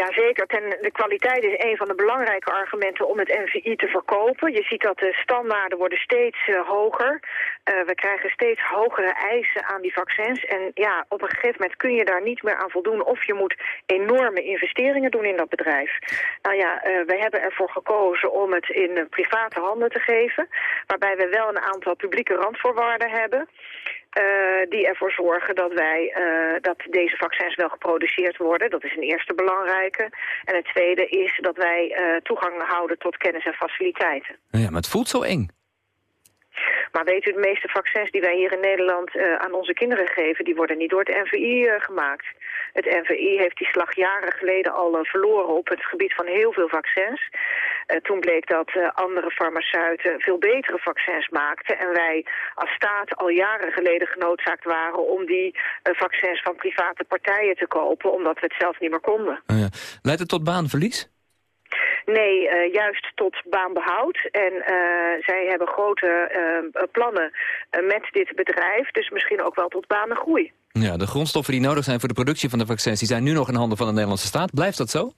Ja, zeker. Ten, de kwaliteit is een van de belangrijke argumenten om het NVI te verkopen. Je ziet dat de standaarden worden steeds eh, hoger. Eh, we krijgen steeds hogere eisen aan die vaccins. En ja, op een gegeven moment kun je daar niet meer aan voldoen... of je moet enorme investeringen doen in dat bedrijf. Nou ja, uh, wij hebben ervoor gekozen om het in uh, private handen te geven... waarbij we wel een aantal publieke randvoorwaarden hebben... Uh, die ervoor zorgen dat, wij, uh, dat deze vaccins wel geproduceerd worden. Dat is een eerste belangrijke. En het tweede is dat wij uh, toegang houden tot kennis en faciliteiten. Ja, maar het voelt zo eng. Maar weet u, de meeste vaccins die wij hier in Nederland uh, aan onze kinderen geven... die worden niet door het NVI uh, gemaakt. Het NVI heeft die slag jaren geleden al uh, verloren op het gebied van heel veel vaccins. Toen bleek dat andere farmaceuten veel betere vaccins maakten. En wij als staat al jaren geleden genoodzaakt waren om die vaccins van private partijen te kopen. Omdat we het zelf niet meer konden. Oh ja. Leidt het tot baanverlies? Nee, uh, juist tot baanbehoud. En uh, zij hebben grote uh, plannen met dit bedrijf. Dus misschien ook wel tot banengroei. Ja, de grondstoffen die nodig zijn voor de productie van de vaccins... die zijn nu nog in handen van de Nederlandse staat. Blijft dat zo?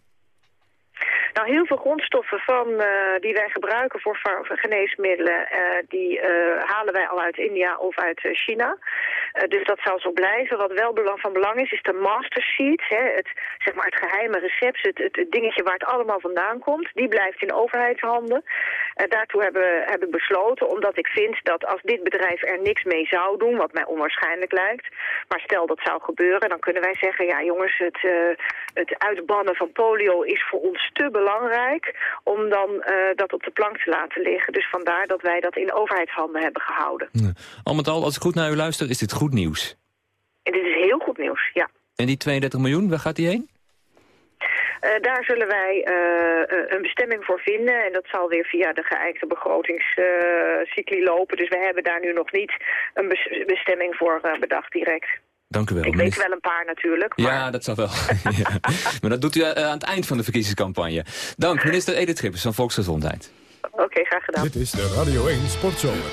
Nou, heel veel grondstoffen van, uh, die wij gebruiken voor geneesmiddelen, uh, die uh, halen wij al uit India of uit China. dus dat zal zo blijven. Wat wel belang, van belang is, is de master sheet, hè, het, zeg maar het geheime recept, het, het, het, dingetje waar het allemaal vandaan komt. Die blijft in overheidshanden. daartoe hebben we hebben besloten, omdat ik vind dat als dit bedrijf er niks mee zou doen, wat mij onwaarschijnlijk lijkt, maar stel dat zou gebeuren, dan kunnen wij zeggen, ja jongens, het, het uitbannen van polio is voor ons te belangrijk belangrijk om dan uh, dat op de plank te laten liggen. Dus vandaar dat wij dat in overheidshanden hebben gehouden. Ja. Al met al, als ik goed naar u luister, is dit goed nieuws? En dit is heel goed nieuws, ja. En die 32 miljoen, waar gaat die heen? daar zullen wij een bestemming voor vinden. En dat zal weer via de geëikte begrotingscycli lopen. Dus we hebben daar nu nog niet een bestemming voor bedacht direct. Dank u wel. Ik weet wel een paar natuurlijk. Maar... Ja, dat zal wel. Maar dat doet u aan het eind van de verkiezingscampagne. Dank, minister Edith Schippers van Volksgezondheid. Oké, graag gedaan. Dit is de Radio 1 Sportzomer.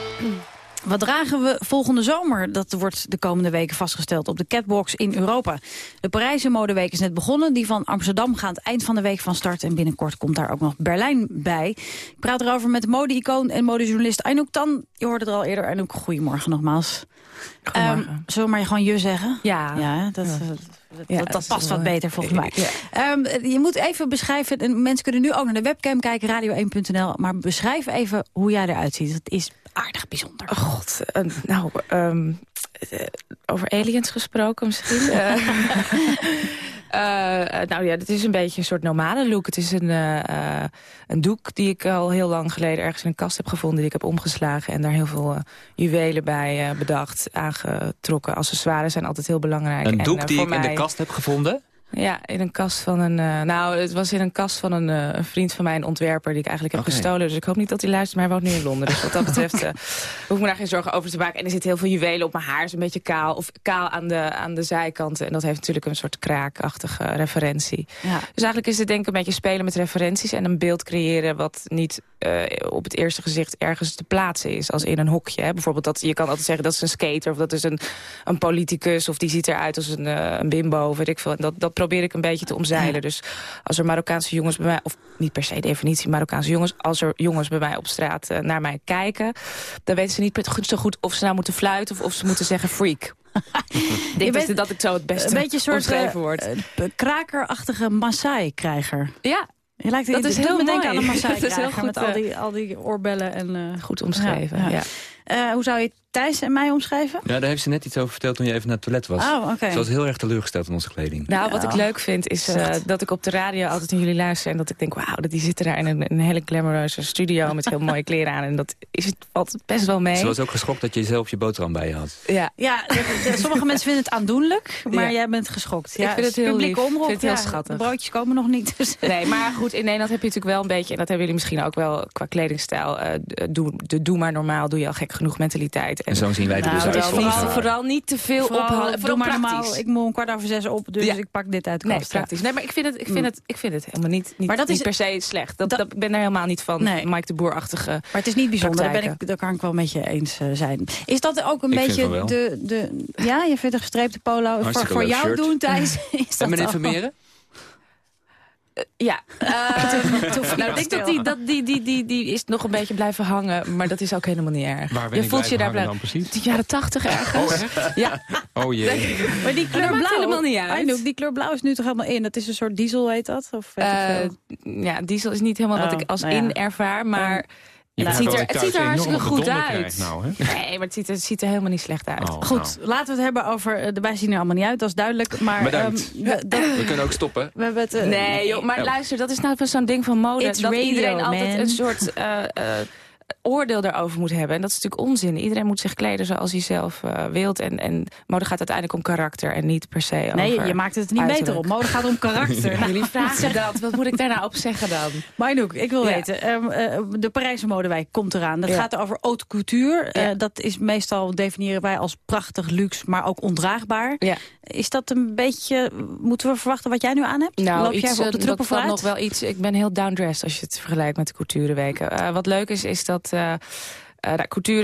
Wat dragen we volgende zomer? Dat wordt de komende weken vastgesteld op de catbox in Europa. De Parijse modeweek is net begonnen. Die van Amsterdam gaat eind van de week van start. En binnenkort komt daar ook nog Berlijn bij. Ik praat erover met mode-icoon en modejournalist Anouk Tan. Je hoorde het er al eerder. Anouk, goedemorgen nogmaals. Goedemorgen. Um, zullen we maar gewoon je zeggen? Ja. ja, dat, ja. Dat, dat, past wat beter volgens mij. Um, je moet even beschrijven, en mensen kunnen nu ook naar de webcam kijken, radio1.nl. Maar beschrijf even hoe jij eruit ziet. Het is aardig bijzonder. Oh god, uh, nou, um, over aliens gesproken misschien. uh, nou ja, het is een beetje een soort normale look. Het is een, uh, een doek die ik al heel lang geleden ergens in een kast heb gevonden... die ik heb omgeslagen en daar heel veel juwelen bij bedacht, aangetrokken. Accessoires zijn altijd heel belangrijk. Een doek en, die ik mij... in de kast heb gevonden? Ja, in een kast van een... Uh, nou, het was in een kast van een, uh, een, vriend van mij, een ontwerper... die ik eigenlijk heb okay. gestolen. Dus ik hoop niet dat hij luistert, maar hij woont nu in Londen. Dus wat dat betreft uh, hoef ik me daar geen zorgen over te maken. En er zit heel veel juwelen op mijn haar. is een beetje kaal. Of kaal aan de, aan de zijkanten. En dat heeft natuurlijk een soort kraakachtige referentie. Ja. Dus eigenlijk is het denk ik een beetje spelen met referenties... en een beeld creëren wat niet op het eerste gezicht ergens te plaatsen is. Als in een hokje. Hè. Bijvoorbeeld, dat, je kan altijd zeggen dat is een skater... of dat is een, een politicus... of die ziet eruit als een, een bimbo, weet ik veel. En dat, dat probeer ik een beetje te omzeilen. Dus als er Marokkaanse jongens bij mij... of niet per se definitie Marokkaanse jongens... als er jongens bij mij op straat uh, naar mij kijken... dan weten ze niet zo goed of ze nou moeten fluiten... of of ze moeten zeggen freak. ik denk dat, dat ik zo het beste Een beetje een soort uh, wordt. Uh, krakerachtige Maasai-krijger. Ja, je lijkt dat is heel mooi. denken aan een dat is heel goed, met al die, al die oorbellen. En, uh, goed omschreven, ja. Uh, hoe zou je Thijs en mij omschrijven? Ja, daar heeft ze net iets over verteld toen je even naar het toilet was. Oh, okay. Ze was heel erg teleurgesteld in onze kleding. Nou, wat ik leuk vind is uh, dat ik op de radio altijd naar jullie luister... en dat ik denk, wauw, die zitten daar in een, een hele glamoureuze studio... met heel mooie kleren aan en dat is het altijd best wel mee. Ze was ook geschokt dat je zelf je boterham bij je had. Ja, ja sommige mensen vinden het aandoenlijk, maar ja. jij bent geschokt. Ja, ik vind het heel lief. Omroep, vind het heel schattig. De broodjes komen nog niet. Dus. Nee, maar goed, in Nederland heb je natuurlijk wel een beetje... en dat hebben jullie misschien ook wel qua kledingstijl... Uh, doe, de doe maar normaal, doe je al gek genoeg mentaliteit. En, en zo zien wij nou, dus vooral, vooral niet te veel ophalen. Vooral maar normaal, ik moet een kwart over zes op, dus ja. ik pak dit uit de nee, praktisch. Nee, maar ik vind het, ik vind het, ik vind het helemaal niet, niet, maar dat niet is, per se slecht. Dat, dat, dat, ik ben er helemaal niet van nee. Mike de Boer-achtige Maar het is niet bijzonder, daar, ben ik, daar kan ik wel met je eens uh, zijn. Is dat ook een ik beetje de, de... Ja, je vindt een gestreepte polo voor, voor jou shirt. doen, Thijs? Is en meneer Vermeeren? Uh, ja, uh, nou, ik denk dat die, dat die, die, die, die is nog een beetje blijven hangen, maar dat is ook helemaal niet erg. Waar ben je voelt je daar blij... dan precies? De jaren tachtig ergens. Oh, echt? Ja. Oh jee. Maar die kleur blauw, helemaal niet uit. Die kleur blauw is nu toch helemaal in? Dat is een soort diesel, heet dat? Of uh, ja, diesel is niet helemaal oh, wat ik als nou ja. in ervaar, maar... Je het ziet er, het ziet er hartstikke goed uit. Nou, nee, maar het ziet, er, het ziet er helemaal niet slecht uit. Oh, goed, nou. laten we het hebben over... De wij zien er allemaal niet uit, dat is duidelijk. Maar. Um, we, dat, we kunnen ook stoppen. We hebben het, uh, nee, joh, maar luister, dat is nou zo'n ding van mode. It's dat radio, iedereen man. altijd een soort... Uh, uh, oordeel daarover moet hebben. En dat is natuurlijk onzin. Iedereen moet zich kleden zoals hij zelf uh, wilt. En, en mode gaat uiteindelijk om karakter en niet per se over Nee, je maakt het niet uiterlijk. beter op. Mode gaat om karakter. nou, jullie vragen dat. Wat moet ik daar nou op zeggen dan? Mainouk, ik wil ja. weten. Um, uh, de Parijse modewijk komt eraan. Dat ja. gaat over haute couture. Ja. Uh, dat is meestal, definiëren wij als prachtig, luxe, maar ook ondraagbaar. Is dat een beetje, moeten we verwachten wat jij nu aan hebt? Nou, Loop iets, jij op de truppen vooruit? nog wel iets. Ik ben heel downdressed als je het vergelijkt met de coutureweken. wat leuk is, is dat... Uh,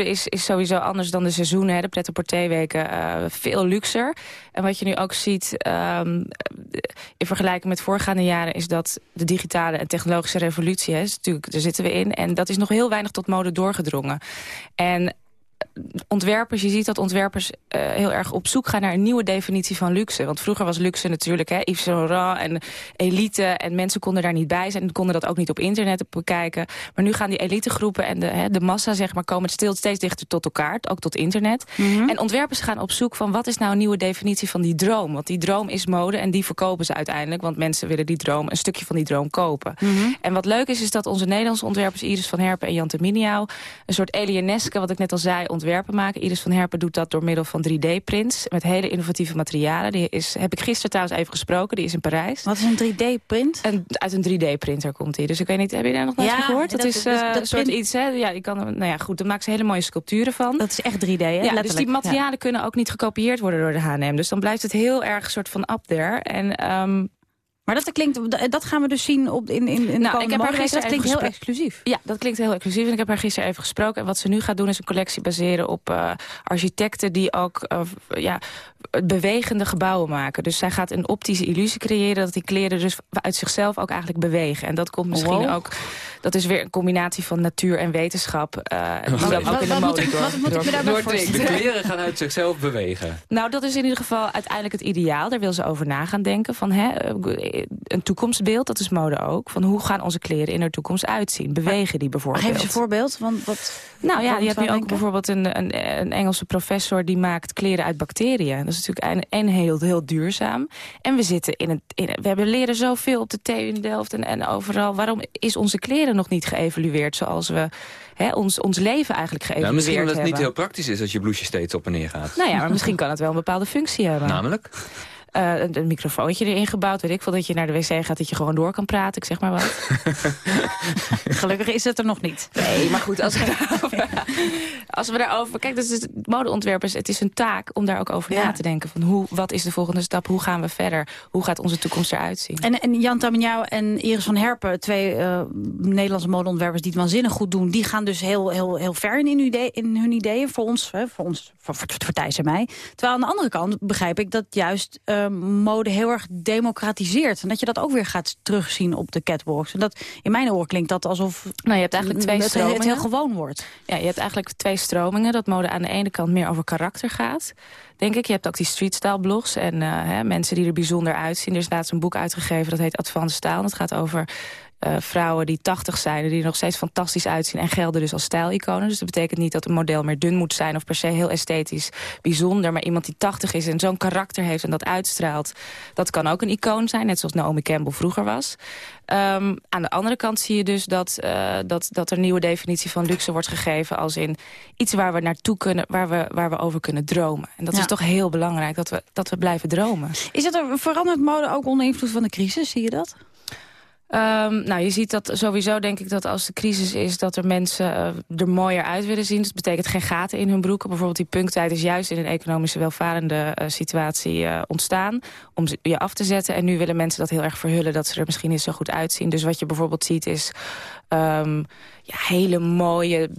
is, is sowieso anders dan de seizoenen, de pret-à-porter-weken, uh, veel luxer. En wat je nu ook ziet, um, in vergelijking met voorgaande jaren... is dat de digitale en technologische revolutie, hè, is natuurlijk, daar zitten we in... en dat is nog heel weinig tot mode doorgedrongen. En ontwerpers, je ziet dat ontwerpers uh, heel erg op zoek gaan naar een nieuwe definitie van luxe. Want vroeger was luxe natuurlijk hè, Yves Saint Laurent en elite en mensen konden daar niet bij zijn en konden dat ook niet op internet bekijken. Maar nu gaan die elitegroepen en de, hè, de massa zeg maar komen stil steeds dichter tot elkaar, ook tot internet. Mm -hmm. En ontwerpers gaan op zoek van wat is nou een nieuwe definitie van die droom? Want die droom is mode en die verkopen ze uiteindelijk, want mensen willen die droom, een stukje van die droom kopen. Mm -hmm. En wat leuk is, is dat onze Nederlandse ontwerpers Iris van Herpen en Jan Terminiau een soort alieneske, wat ik net al zei, ontwerpen ontwerpen maken. Iris van Herpen doet dat door middel van 3D-prints... met hele innovatieve materialen. Die is, heb ik gisteren trouwens even gesproken. Die is in Parijs. Wat is een 3D-print? Uit een 3D-printer komt hij. Dus ik weet niet, heb je daar nog nooit Ja, van gehoord? dat- Dat, is eh, dat een soort print- iets, hè? Ja, je kan, nou ja, goed, daar maken ze hele mooie sculpturen van. Dat is echt 3D, hè? Ja, dus die materialen kunnen ook niet gekopieerd worden door de H&M. Dus dan blijft het heel erg soort van up there. En, ehm, Maar dat, klinkt, dat gaan we dus zien op, in, in, in de nou, ik heb haar gisteren Dat klinkt even heel exclusief. Ja, dat klinkt heel exclusief. En ik heb haar gisteren even gesproken. En wat ze nu gaat doen is een collectie baseren op eh, architecten... die ook eh, ja, bewegende gebouwen maken. Dus zij gaat een optische illusie creëren... dat die kleren dus uit zichzelf ook eigenlijk bewegen. En dat komt misschien Wow. ook... Dat is weer een combinatie van natuur en wetenschap. eh, die Wat- dan ook wat- in de wat moet mode ik- door- wat moet ik door- me daarbij doordringt. De kleren gaan uit zichzelf bewegen. Nou, dat is in ieder geval uiteindelijk het ideaal. Daar wil ze over na gaan denken. Van, hè, een toekomstbeeld, dat is mode ook. Van hoe gaan onze kleren in de toekomst uitzien? Bewegen die bijvoorbeeld? Geef eens een voorbeeld. Want wat, Nou ja, je hebt nu ook bijvoorbeeld een, een, een Engelse professor... die maakt kleren uit bacteriën. Dat is natuurlijk een, een heel, heel duurzaam. En we zitten in een... In, we hebben leren zoveel op de TU in Delft en, en overal. Waarom is onze kleren nog niet geëvalueerd... zoals we hè, ons, ons leven eigenlijk Nou, geëvalueerd misschien omdat het hebben? niet heel praktisch is als je blouseje steeds op en neer gaat. Nou ja, maar misschien kan het wel een bepaalde functie hebben. Namelijk? Eh, een, een microfoontje erin gebouwd, weet ik veel, dat je naar de wc gaat, dat je gewoon door kan praten, ik zeg maar wat. Gelukkig is het er nog niet. Nee, maar goed, als we daarover... als we daarover kijk, dus modeontwerpers, het is een taak om daar ook over Ja. na te denken. Van hoe, wat is de volgende stap? Hoe gaan we verder? Hoe gaat onze toekomst eruit zien? En, en Jan Taminjau en Iris van Herpen, twee eh, Nederlandse modeontwerpers die het waanzinnig goed doen, die gaan dus heel, heel, heel ver in, hun idee, in hun ideeën voor ons, hè, voor, ons voor, voor, voor Thijs en mij. Terwijl aan de andere kant begrijp ik dat juist eh, mode heel erg democratiseert. En dat je dat ook weer gaat terugzien op de catwalks. En dat, in mijn oor klinkt dat alsof Nou, je hebt eigenlijk twee het, het stromingen. heel gewoon wordt. Ja, je hebt eigenlijk twee stromingen. Dat mode aan de ene kant meer over karakter gaat. Denk ik. Je hebt ook die streetstyle blogs en eh, hè, mensen die er bijzonder uitzien. Er is laatst een boek uitgegeven dat heet Advanced Style. Dat gaat over eh, vrouwen die 80 zijn en die er nog steeds fantastisch uitzien... en gelden dus als stijliconen. Dus dat betekent niet dat een model meer dun moet zijn... of per se heel esthetisch bijzonder. Maar iemand die 80 is en zo'n karakter heeft en dat uitstraalt... dat kan ook een icoon zijn, net zoals Naomi Campbell vroeger was. Ehm, aan de andere kant zie je dus dat, eh, dat, dat er een nieuwe definitie van luxe wordt gegeven... als in iets waar we naartoe kunnen, waar we, waar we over kunnen dromen. En dat Ja. is toch heel belangrijk, dat we, dat we blijven dromen. Is het er veranderd mode ook onder invloed van de crisis? Zie je dat? Ehm, nou, je ziet dat sowieso, denk ik, dat als de crisis is... dat er mensen eh, er mooier uit willen zien. Dat betekent geen gaten in hun broeken. Bijvoorbeeld die punktijd is juist in een economische welvarende eh, situatie eh, ontstaan... om je af te zetten. En nu willen mensen dat heel erg verhullen... dat ze er misschien niet zo goed uitzien. Dus wat je bijvoorbeeld ziet is... ehm, ja, hele mooie,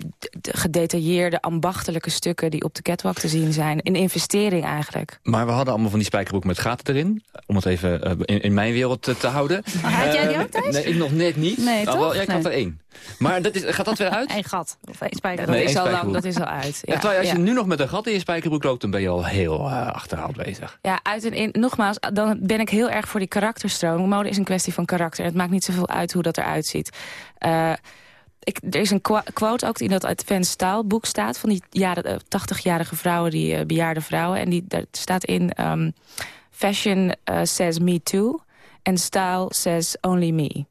gedetailleerde, ambachtelijke stukken... die op de catwalk te zien zijn. Een investering eigenlijk. Maar we hadden allemaal van die spijkerbroek met gaten erin. Om het even eh, in, in mijn wereld te, te houden. had jij die Eh, ook, Thijs? Nee, ik nog net niet. Nee, Ah, toch? wel, ja, ik had er één. Maar dat is, gaat dat weer uit? Eén gat of één spijker. dat, is één al lang, dat is al uit. Ja, terwijl als je ja. nu nog met een gat in je spijkerbroek loopt... dan ben je al heel eh, achterhaald bezig. Ja, uit en in. Nogmaals, dan ben ik heel erg voor die karakterstroom. Mode is een kwestie van karakter. Het maakt niet zoveel uit hoe dat eruit ziet. Eh, ik, er is een quote ook die in dat Advanced Style boek staat... van die jaren, eh, 80-jarige vrouwen, die eh, bejaarde vrouwen. En die, daar staat in... ehm, fashion eh, says me too. En style says only me.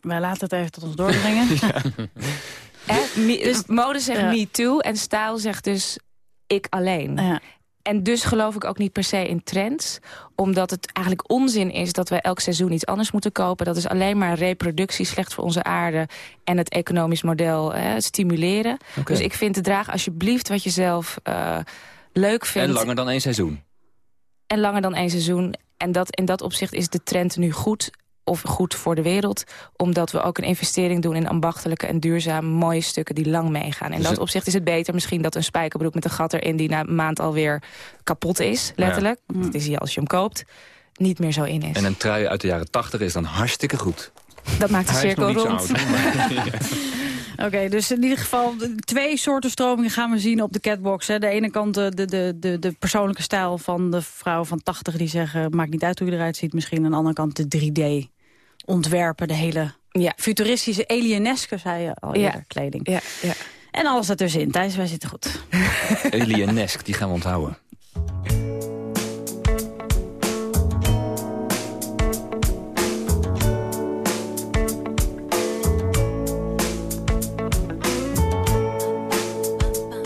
Wij laten het even tot ons doordringen. Me- dus mode zegt ja. me too en style zegt dus ik alleen. Ja. En dus geloof ik ook niet per se in trends. Omdat het eigenlijk onzin is dat wij elk seizoen iets anders moeten kopen. Dat is alleen maar reproductie, slecht voor onze aarde... en het economisch model hè, stimuleren. Dus ik vind, draag alsjeblieft wat je zelf eh, leuk vindt. En langer dan één seizoen. En langer dan één seizoen. En dat, in dat opzicht is de trend nu goed of goed voor de wereld. Omdat we ook een investering doen in ambachtelijke en duurzame mooie stukken die lang meegaan. In Dus dat het- opzicht is het beter misschien dat een spijkerbroek met een gat erin die na een maand alweer kapot is, letterlijk. Dat is hij als je hem koopt. Niet meer zo in is. En een trui uit de jaren 80 is dan hartstikke goed. dat maakt de Hij is cirkel rond. oud. Oké, dus in ieder geval twee soorten stromingen gaan we zien op de catbox. Hè. De ene kant de, de, de, de, de persoonlijke stijl van de vrouw van 80 die zeggen... maakt niet uit hoe je eruit ziet misschien. Aan de andere kant de 3D ontwerpen, de hele Ja. futuristische, alieneske, zei je al Ja. eerder, kleding. Ja, ja. En alles ertussenin. Thijs, wij zitten goed. Alienesk, die gaan we onthouden.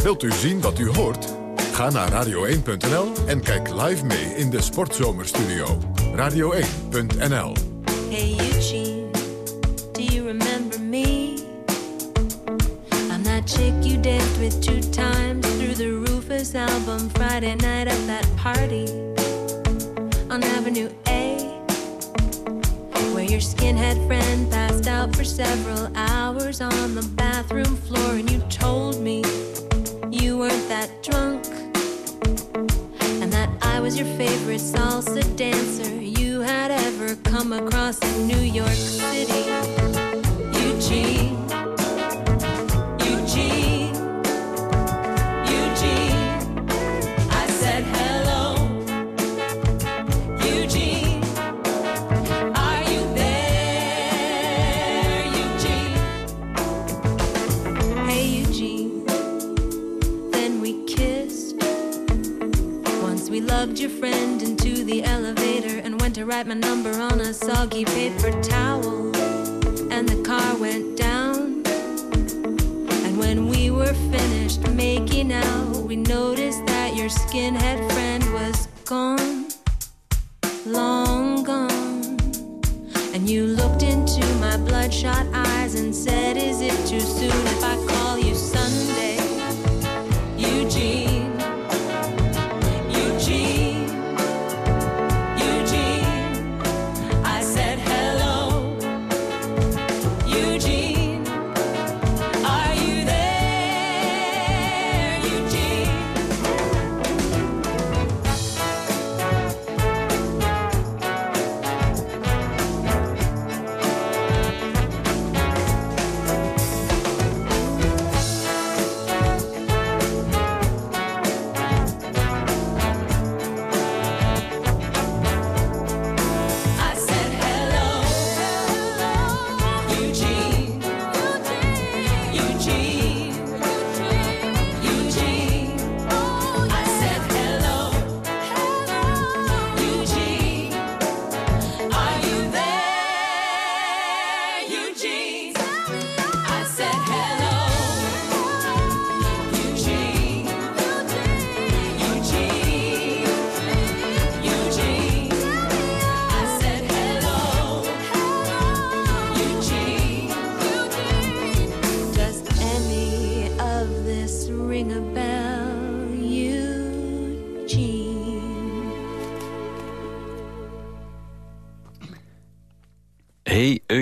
Wilt u zien wat u hoort? Ga naar radio1.nl en kijk live mee in de Sportzomerstudio. Radio1.nl Hey Eugene, do you remember me? I'm that chick you danced with two times through the Rufus album Friday night at that party on Avenue A. Where your skinhead friend passed out for several hours on the bathroom floor and you told me weren't that drunk and that I was your favorite salsa dancer you had ever come across in New York City. Eugene. Friend into the elevator and went to write my number on a soggy paper towel. And the car went down. And when we were finished making out, we noticed that your skinhead friend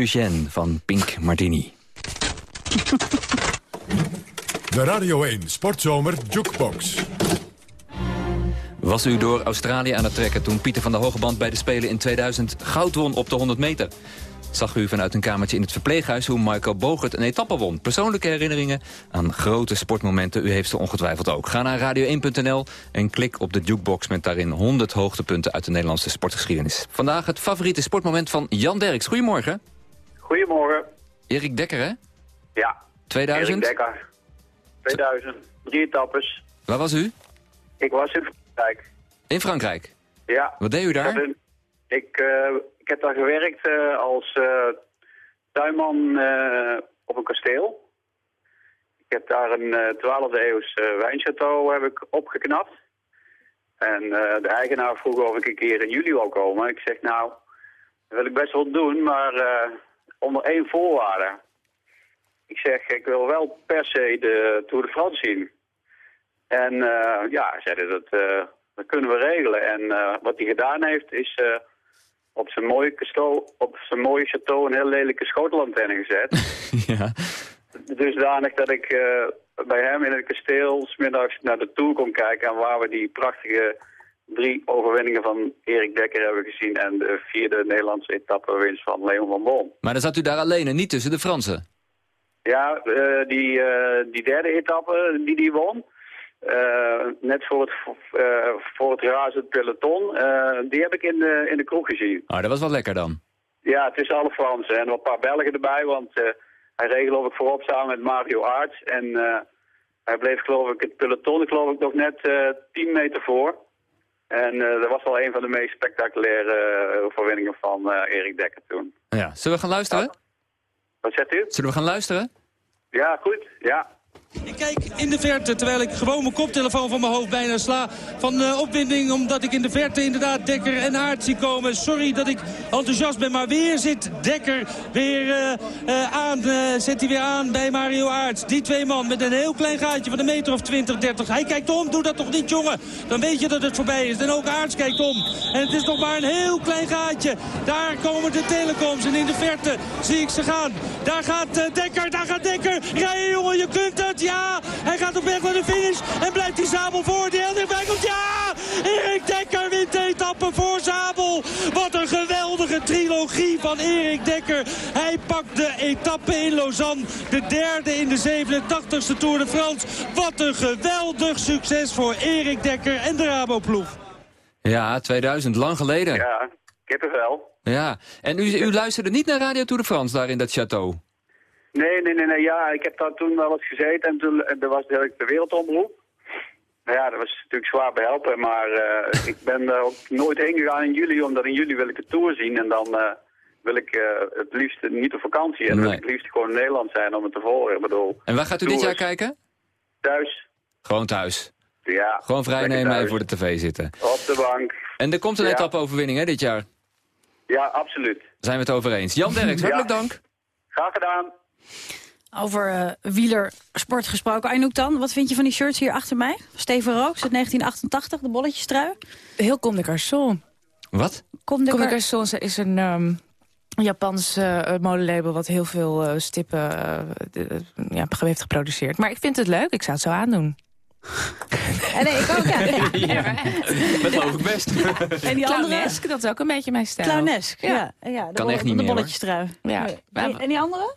Eugène van Pink Martini. De Radio 1 Sportzomer Jukebox. Was u door Australië aan het trekken toen Pieter van der Hogeband bij de Spelen in 2000 goud won op de 100 meter? Zag u vanuit een kamertje in het verpleeghuis hoe Michael Bogert een etappe won? Persoonlijke herinneringen aan grote sportmomenten, u heeft ze ongetwijfeld ook. Ga naar radio1.nl en klik op de jukebox met daarin 100 hoogtepunten uit de Nederlandse sportgeschiedenis. Vandaag het favoriete sportmoment van Jan Derks. Goedemorgen. Goedemorgen. Erik Dekker, hè? Ja. 2000? Erik Dekker. 2000. Drie etappes. Waar was u? Ik was in Frankrijk. In Frankrijk. Ja. Wat deed u daar? Ik, heb een- ik, eh, ik heb daar gewerkt eh, als eh, tuinman op een kasteel. Ik heb daar een eh 12e eeuws wijnchateau heb ik opgeknapt. En de eigenaar vroeg of ik een keer in juli wil komen. Ik zeg nou, dat wil ik best wel doen, maar onder één voorwaarde. Ik zeg, ik wil wel per se de Tour de France zien. En eh, ja, zeiden dat, eh, dat kunnen we regelen. En eh, wat hij gedaan heeft, is op zijn mooie, kasto, op zijn mooie chateau een heel lelijke schotelantenne gezet. ja. Dusdanig dat ik bij hem in het kasteel smiddags naar de Tour kon kijken... en waar we die prachtige drie overwinningen van Erik Dekker hebben gezien... en de vierde Nederlandse etappewinst van Leon van Boom. Maar dan zat u daar alleen en niet tussen de Fransen? Ja, eh, die, eh, die derde etappe die die won, eh, net voor het, voor het razend peloton, die heb ik in de, in de kroeg gezien. Oh, dat was wel lekker dan. Ja, tussen alle Fransen en een paar Belgen erbij, want hij reed geloof ik voorop samen met Mario Aerts. En hij bleef geloof ik het peloton geloof ik nog net eh 10 meter voor. En eh, dat was wel een van de meest spectaculaire eh, overwinningen van eh, Erik Dekker toen. Ja. Zullen we gaan luisteren? Wat zegt u? Zullen we gaan luisteren? Ja, goed. Ja. Ik kijk in de verte, terwijl ik gewoon mijn koptelefoon van mijn hoofd bijna sla. Van uh, opwinding, omdat ik in de verte inderdaad Dekker en Aert zie komen. Sorry dat ik enthousiast ben, maar weer zit Dekker weer uh, uh, aan. zet hij weer aan bij Mario Aert. Die twee man met een heel klein gaatje van een meter of 20, 30. Hij kijkt om, doe dat toch niet, jongen. Dan weet je dat het voorbij is. En ook Aerts kijkt om. En het is nog maar een heel klein gaatje. Daar komen de telecoms en in de verte zie ik ze gaan. Daar gaat Dekker, daar gaat Dekker. Rijden, jongen, je kunt het. Ja, hij gaat op weg naar de finish. En blijft die Zabel voor. Die heel dichtbij komt. Ja, Erik Dekker wint de etappe voor Zabel. Wat een geweldige trilogie van Erik Dekker. Hij pakt de etappe in Lausanne. De derde in de 87ste Tour de France. Wat een geweldig succes voor Erik Dekker en de Raboploeg. Ja, 2000, lang geleden. Ja, kippenvel. Ja, en u, u luisterde niet naar Radio Tour de France daar in dat château? Nee, nee, nee, nee, ja, ik heb daar toen wel eens gezeten en toen er was de, de wereldomroep. Nou ja, dat was natuurlijk zwaar behelpen, maar uh, ik ben er ook nooit heen gegaan in juli, omdat in juli wil ik de Tour zien en dan uh, wil ik uh, het liefst niet op vakantie en nee. wil ik het liefst gewoon in Nederland zijn om het te volgen. Ik bedoel, en waar gaat u dit jaar kijken? Thuis. Gewoon thuis? Ja. Gewoon vrij nemen en voor de tv zitten? Op de bank. En er komt een ja. etappe-overwinning hè, dit jaar? Ja, absoluut. Zijn we het over eens. Jan Derks, hartelijk ja. dank. Graag gedaan. Over uh, wielersport gesproken. Arnoek dan, wat vind je van die shirts hier achter mij? Steven Rooks uit 1988, de bolletjestrui. Heel Comme des Garçons. Wat? Comme des Garçons is een um, Japans uh, modelabel... wat heel veel uh, stippen ja, heeft geproduceerd. Maar ik vind het leuk, ik zou het zo aandoen. En nee, ik ook, ja. ja. Dat geloof ik best. En die Clownesk, dat is ook een beetje mijn stijl. Clownesk, ja. ja. ja kan echt niet de meer, bolletjestrui. Ja. En die andere?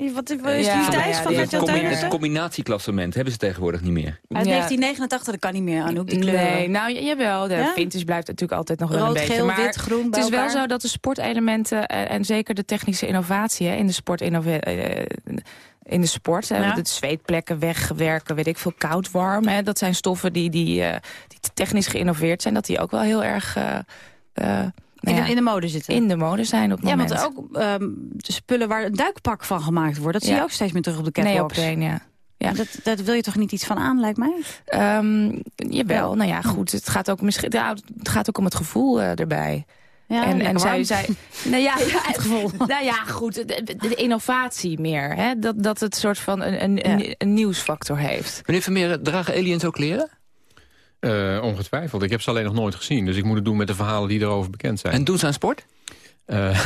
Wat, wat is die Thijs van het, combi het combinatieklassement hebben ze tegenwoordig niet meer. Uit 1989, dat kan niet meer, Anouk, die Nee, nou jawel, de ja? vintage blijft natuurlijk altijd nog wel Rood, een beetje. Geel, maar wit, groen het is wel zo dat de sportelementen en, en zeker de technische innovatie hè, in de sport in de sport. Ja. Het zweetplekken wegwerken, weet ik veel, koud, warm. Hè, dat zijn stoffen die, die, uh, die technisch geïnnoveerd zijn. Dat die ook wel heel erg... Uh, in, de, in de mode zitten. In de mode zijn op het ja, moment. Ja, want ook um, de spullen waar een duikpak van gemaakt wordt... dat zie je ook steeds meer terug op de catwalks. Nee, op ja. Ja. Dat, dat wil je toch niet iets van aan, lijkt mij? Um, jawel, nou ja, goed. Het gaat ook, misschien, ja, het gaat ook om het gevoel uh, erbij. Ja, en, en zij, zij, nou ja, ja, het gevoel. Nou ja, goed, de, de innovatie meer. Hè? Dat, dat het soort van een, een, ja. een, een nieuwsfactor heeft. Meneer Vermeer, dragen aliens ook kleren? Uh, ongetwijfeld. Ik heb ze alleen nog nooit gezien. Dus ik moet het doen met de verhalen die erover bekend zijn. En doen ze aan sport? Uh,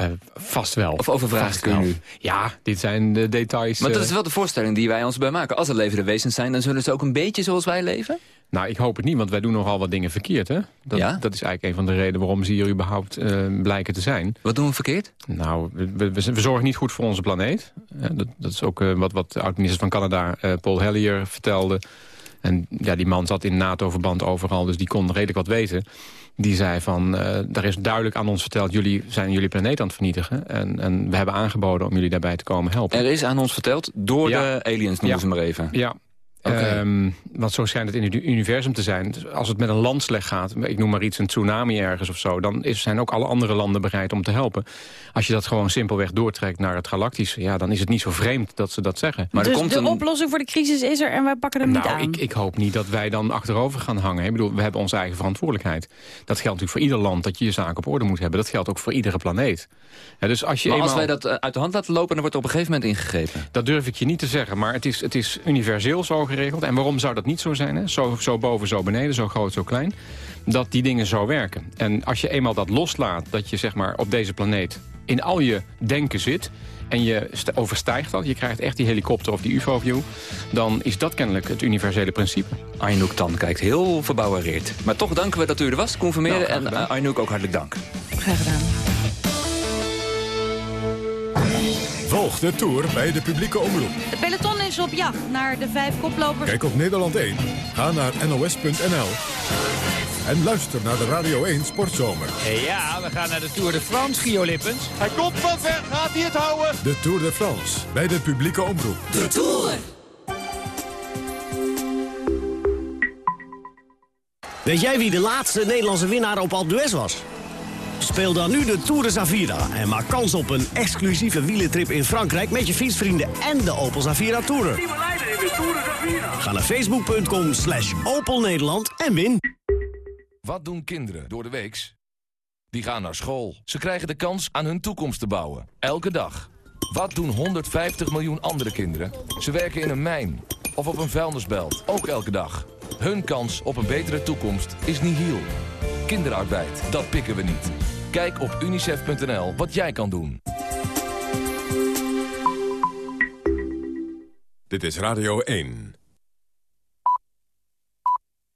Uh, vast wel. Of overvraagd u nu? Ja, dit zijn de details. Maar dat is wel de voorstelling die wij ons bij maken. Als er levende wezens zijn, dan zullen ze ook een beetje zoals wij leven? Nou, ik hoop het niet, want wij doen nogal wat dingen verkeerd. Hè? Dat, ja? dat is eigenlijk een van de redenen waarom ze hier überhaupt uh, blijken te zijn. Wat doen we verkeerd? Nou, we, we, we zorgen niet goed voor onze planeet. Uh, dat, dat, is ook uh, wat, wat de oud-minister van Canada, Paul Hellier, vertelde. En ja, die man zat in NATO-verband overal, dus die kon redelijk wat weten. Die zei van, uh, er is duidelijk aan ons verteld... jullie zijn jullie planeet aan het vernietigen. En, en we hebben aangeboden om jullie daarbij te komen helpen. Er is aan ons verteld door ja. de aliens, noemen ja. ze maar even. Ja, Okay. Um, want zo schijnt het in het universum te zijn. Dus als het met een land slecht gaat, ik noem maar iets, een tsunami ergens of zo... dan is, zijn ook alle andere landen bereid om te helpen. Als je dat gewoon simpelweg doortrekt naar het galactische... ja, dan is het niet zo vreemd dat ze dat zeggen. Maar dus er komt de een... oplossing voor de crisis is er en wij pakken hem nou, niet aan? Ik, ik hoop niet dat wij dan achterover gaan hangen. Ik bedoel, we hebben onze eigen verantwoordelijkheid. Dat geldt natuurlijk voor ieder land dat je je zaken op orde moet hebben. Dat geldt ook voor iedere planeet. Ja, dus als je maar eenmaal... als wij dat uit de hand laten lopen, dan wordt er op een gegeven moment ingegrepen. Dat durf ik je niet te zeggen, maar het is, het is universeel zo geregeld. En waarom zou dat niet zo zijn? Hè? Zo, zo boven, zo beneden, zo groot, zo klein. Dat die dingen zo werken. En als je eenmaal dat loslaat, dat je zeg maar op deze planeet in al je denken zit... en je overstijgt dat, je krijgt echt die helikopter of die ufo-view... dan is dat kennelijk het universele principe. Arnoek Tan kijkt heel verbouwereerd. Maar toch danken we dat u er was, Koen Vermeer. Nou, en Arnoek ook hartelijk dank. Graag gedaan. Volg de Tour bij de publieke omroep. De peloton is op jacht naar de vijf koplopers. Kijk op Nederland 1. Ga naar nos.nl. En luister naar de Radio 1 Sportzomer. Ja, we gaan naar de Tour de France, Gio Lippens. Hij komt van ver, gaat hij het houden? De Tour de France, bij de publieke omroep. De Tour! Weet jij wie de laatste Nederlandse winnaar op Alpe d'Huez was? Speel dan nu de Tour de Zavira en maak kans op een exclusieve wielentrip in Frankrijk... met je fietsvrienden en de Opel Zavira Tourer. Ga naar facebook.com slash Opel Nederland en win. Wat doen kinderen door de weeks? Die gaan naar school. Ze krijgen de kans aan hun toekomst te bouwen. Elke dag. Wat doen 150 miljoen andere kinderen? Ze werken in een mijn of op een vuilnisbelt. Ook elke dag. Hun kans op een betere toekomst is nihil. Kinderarbeid, dat pikken we niet. Kijk op unicef.nl wat jij kan doen. Dit is Radio 1.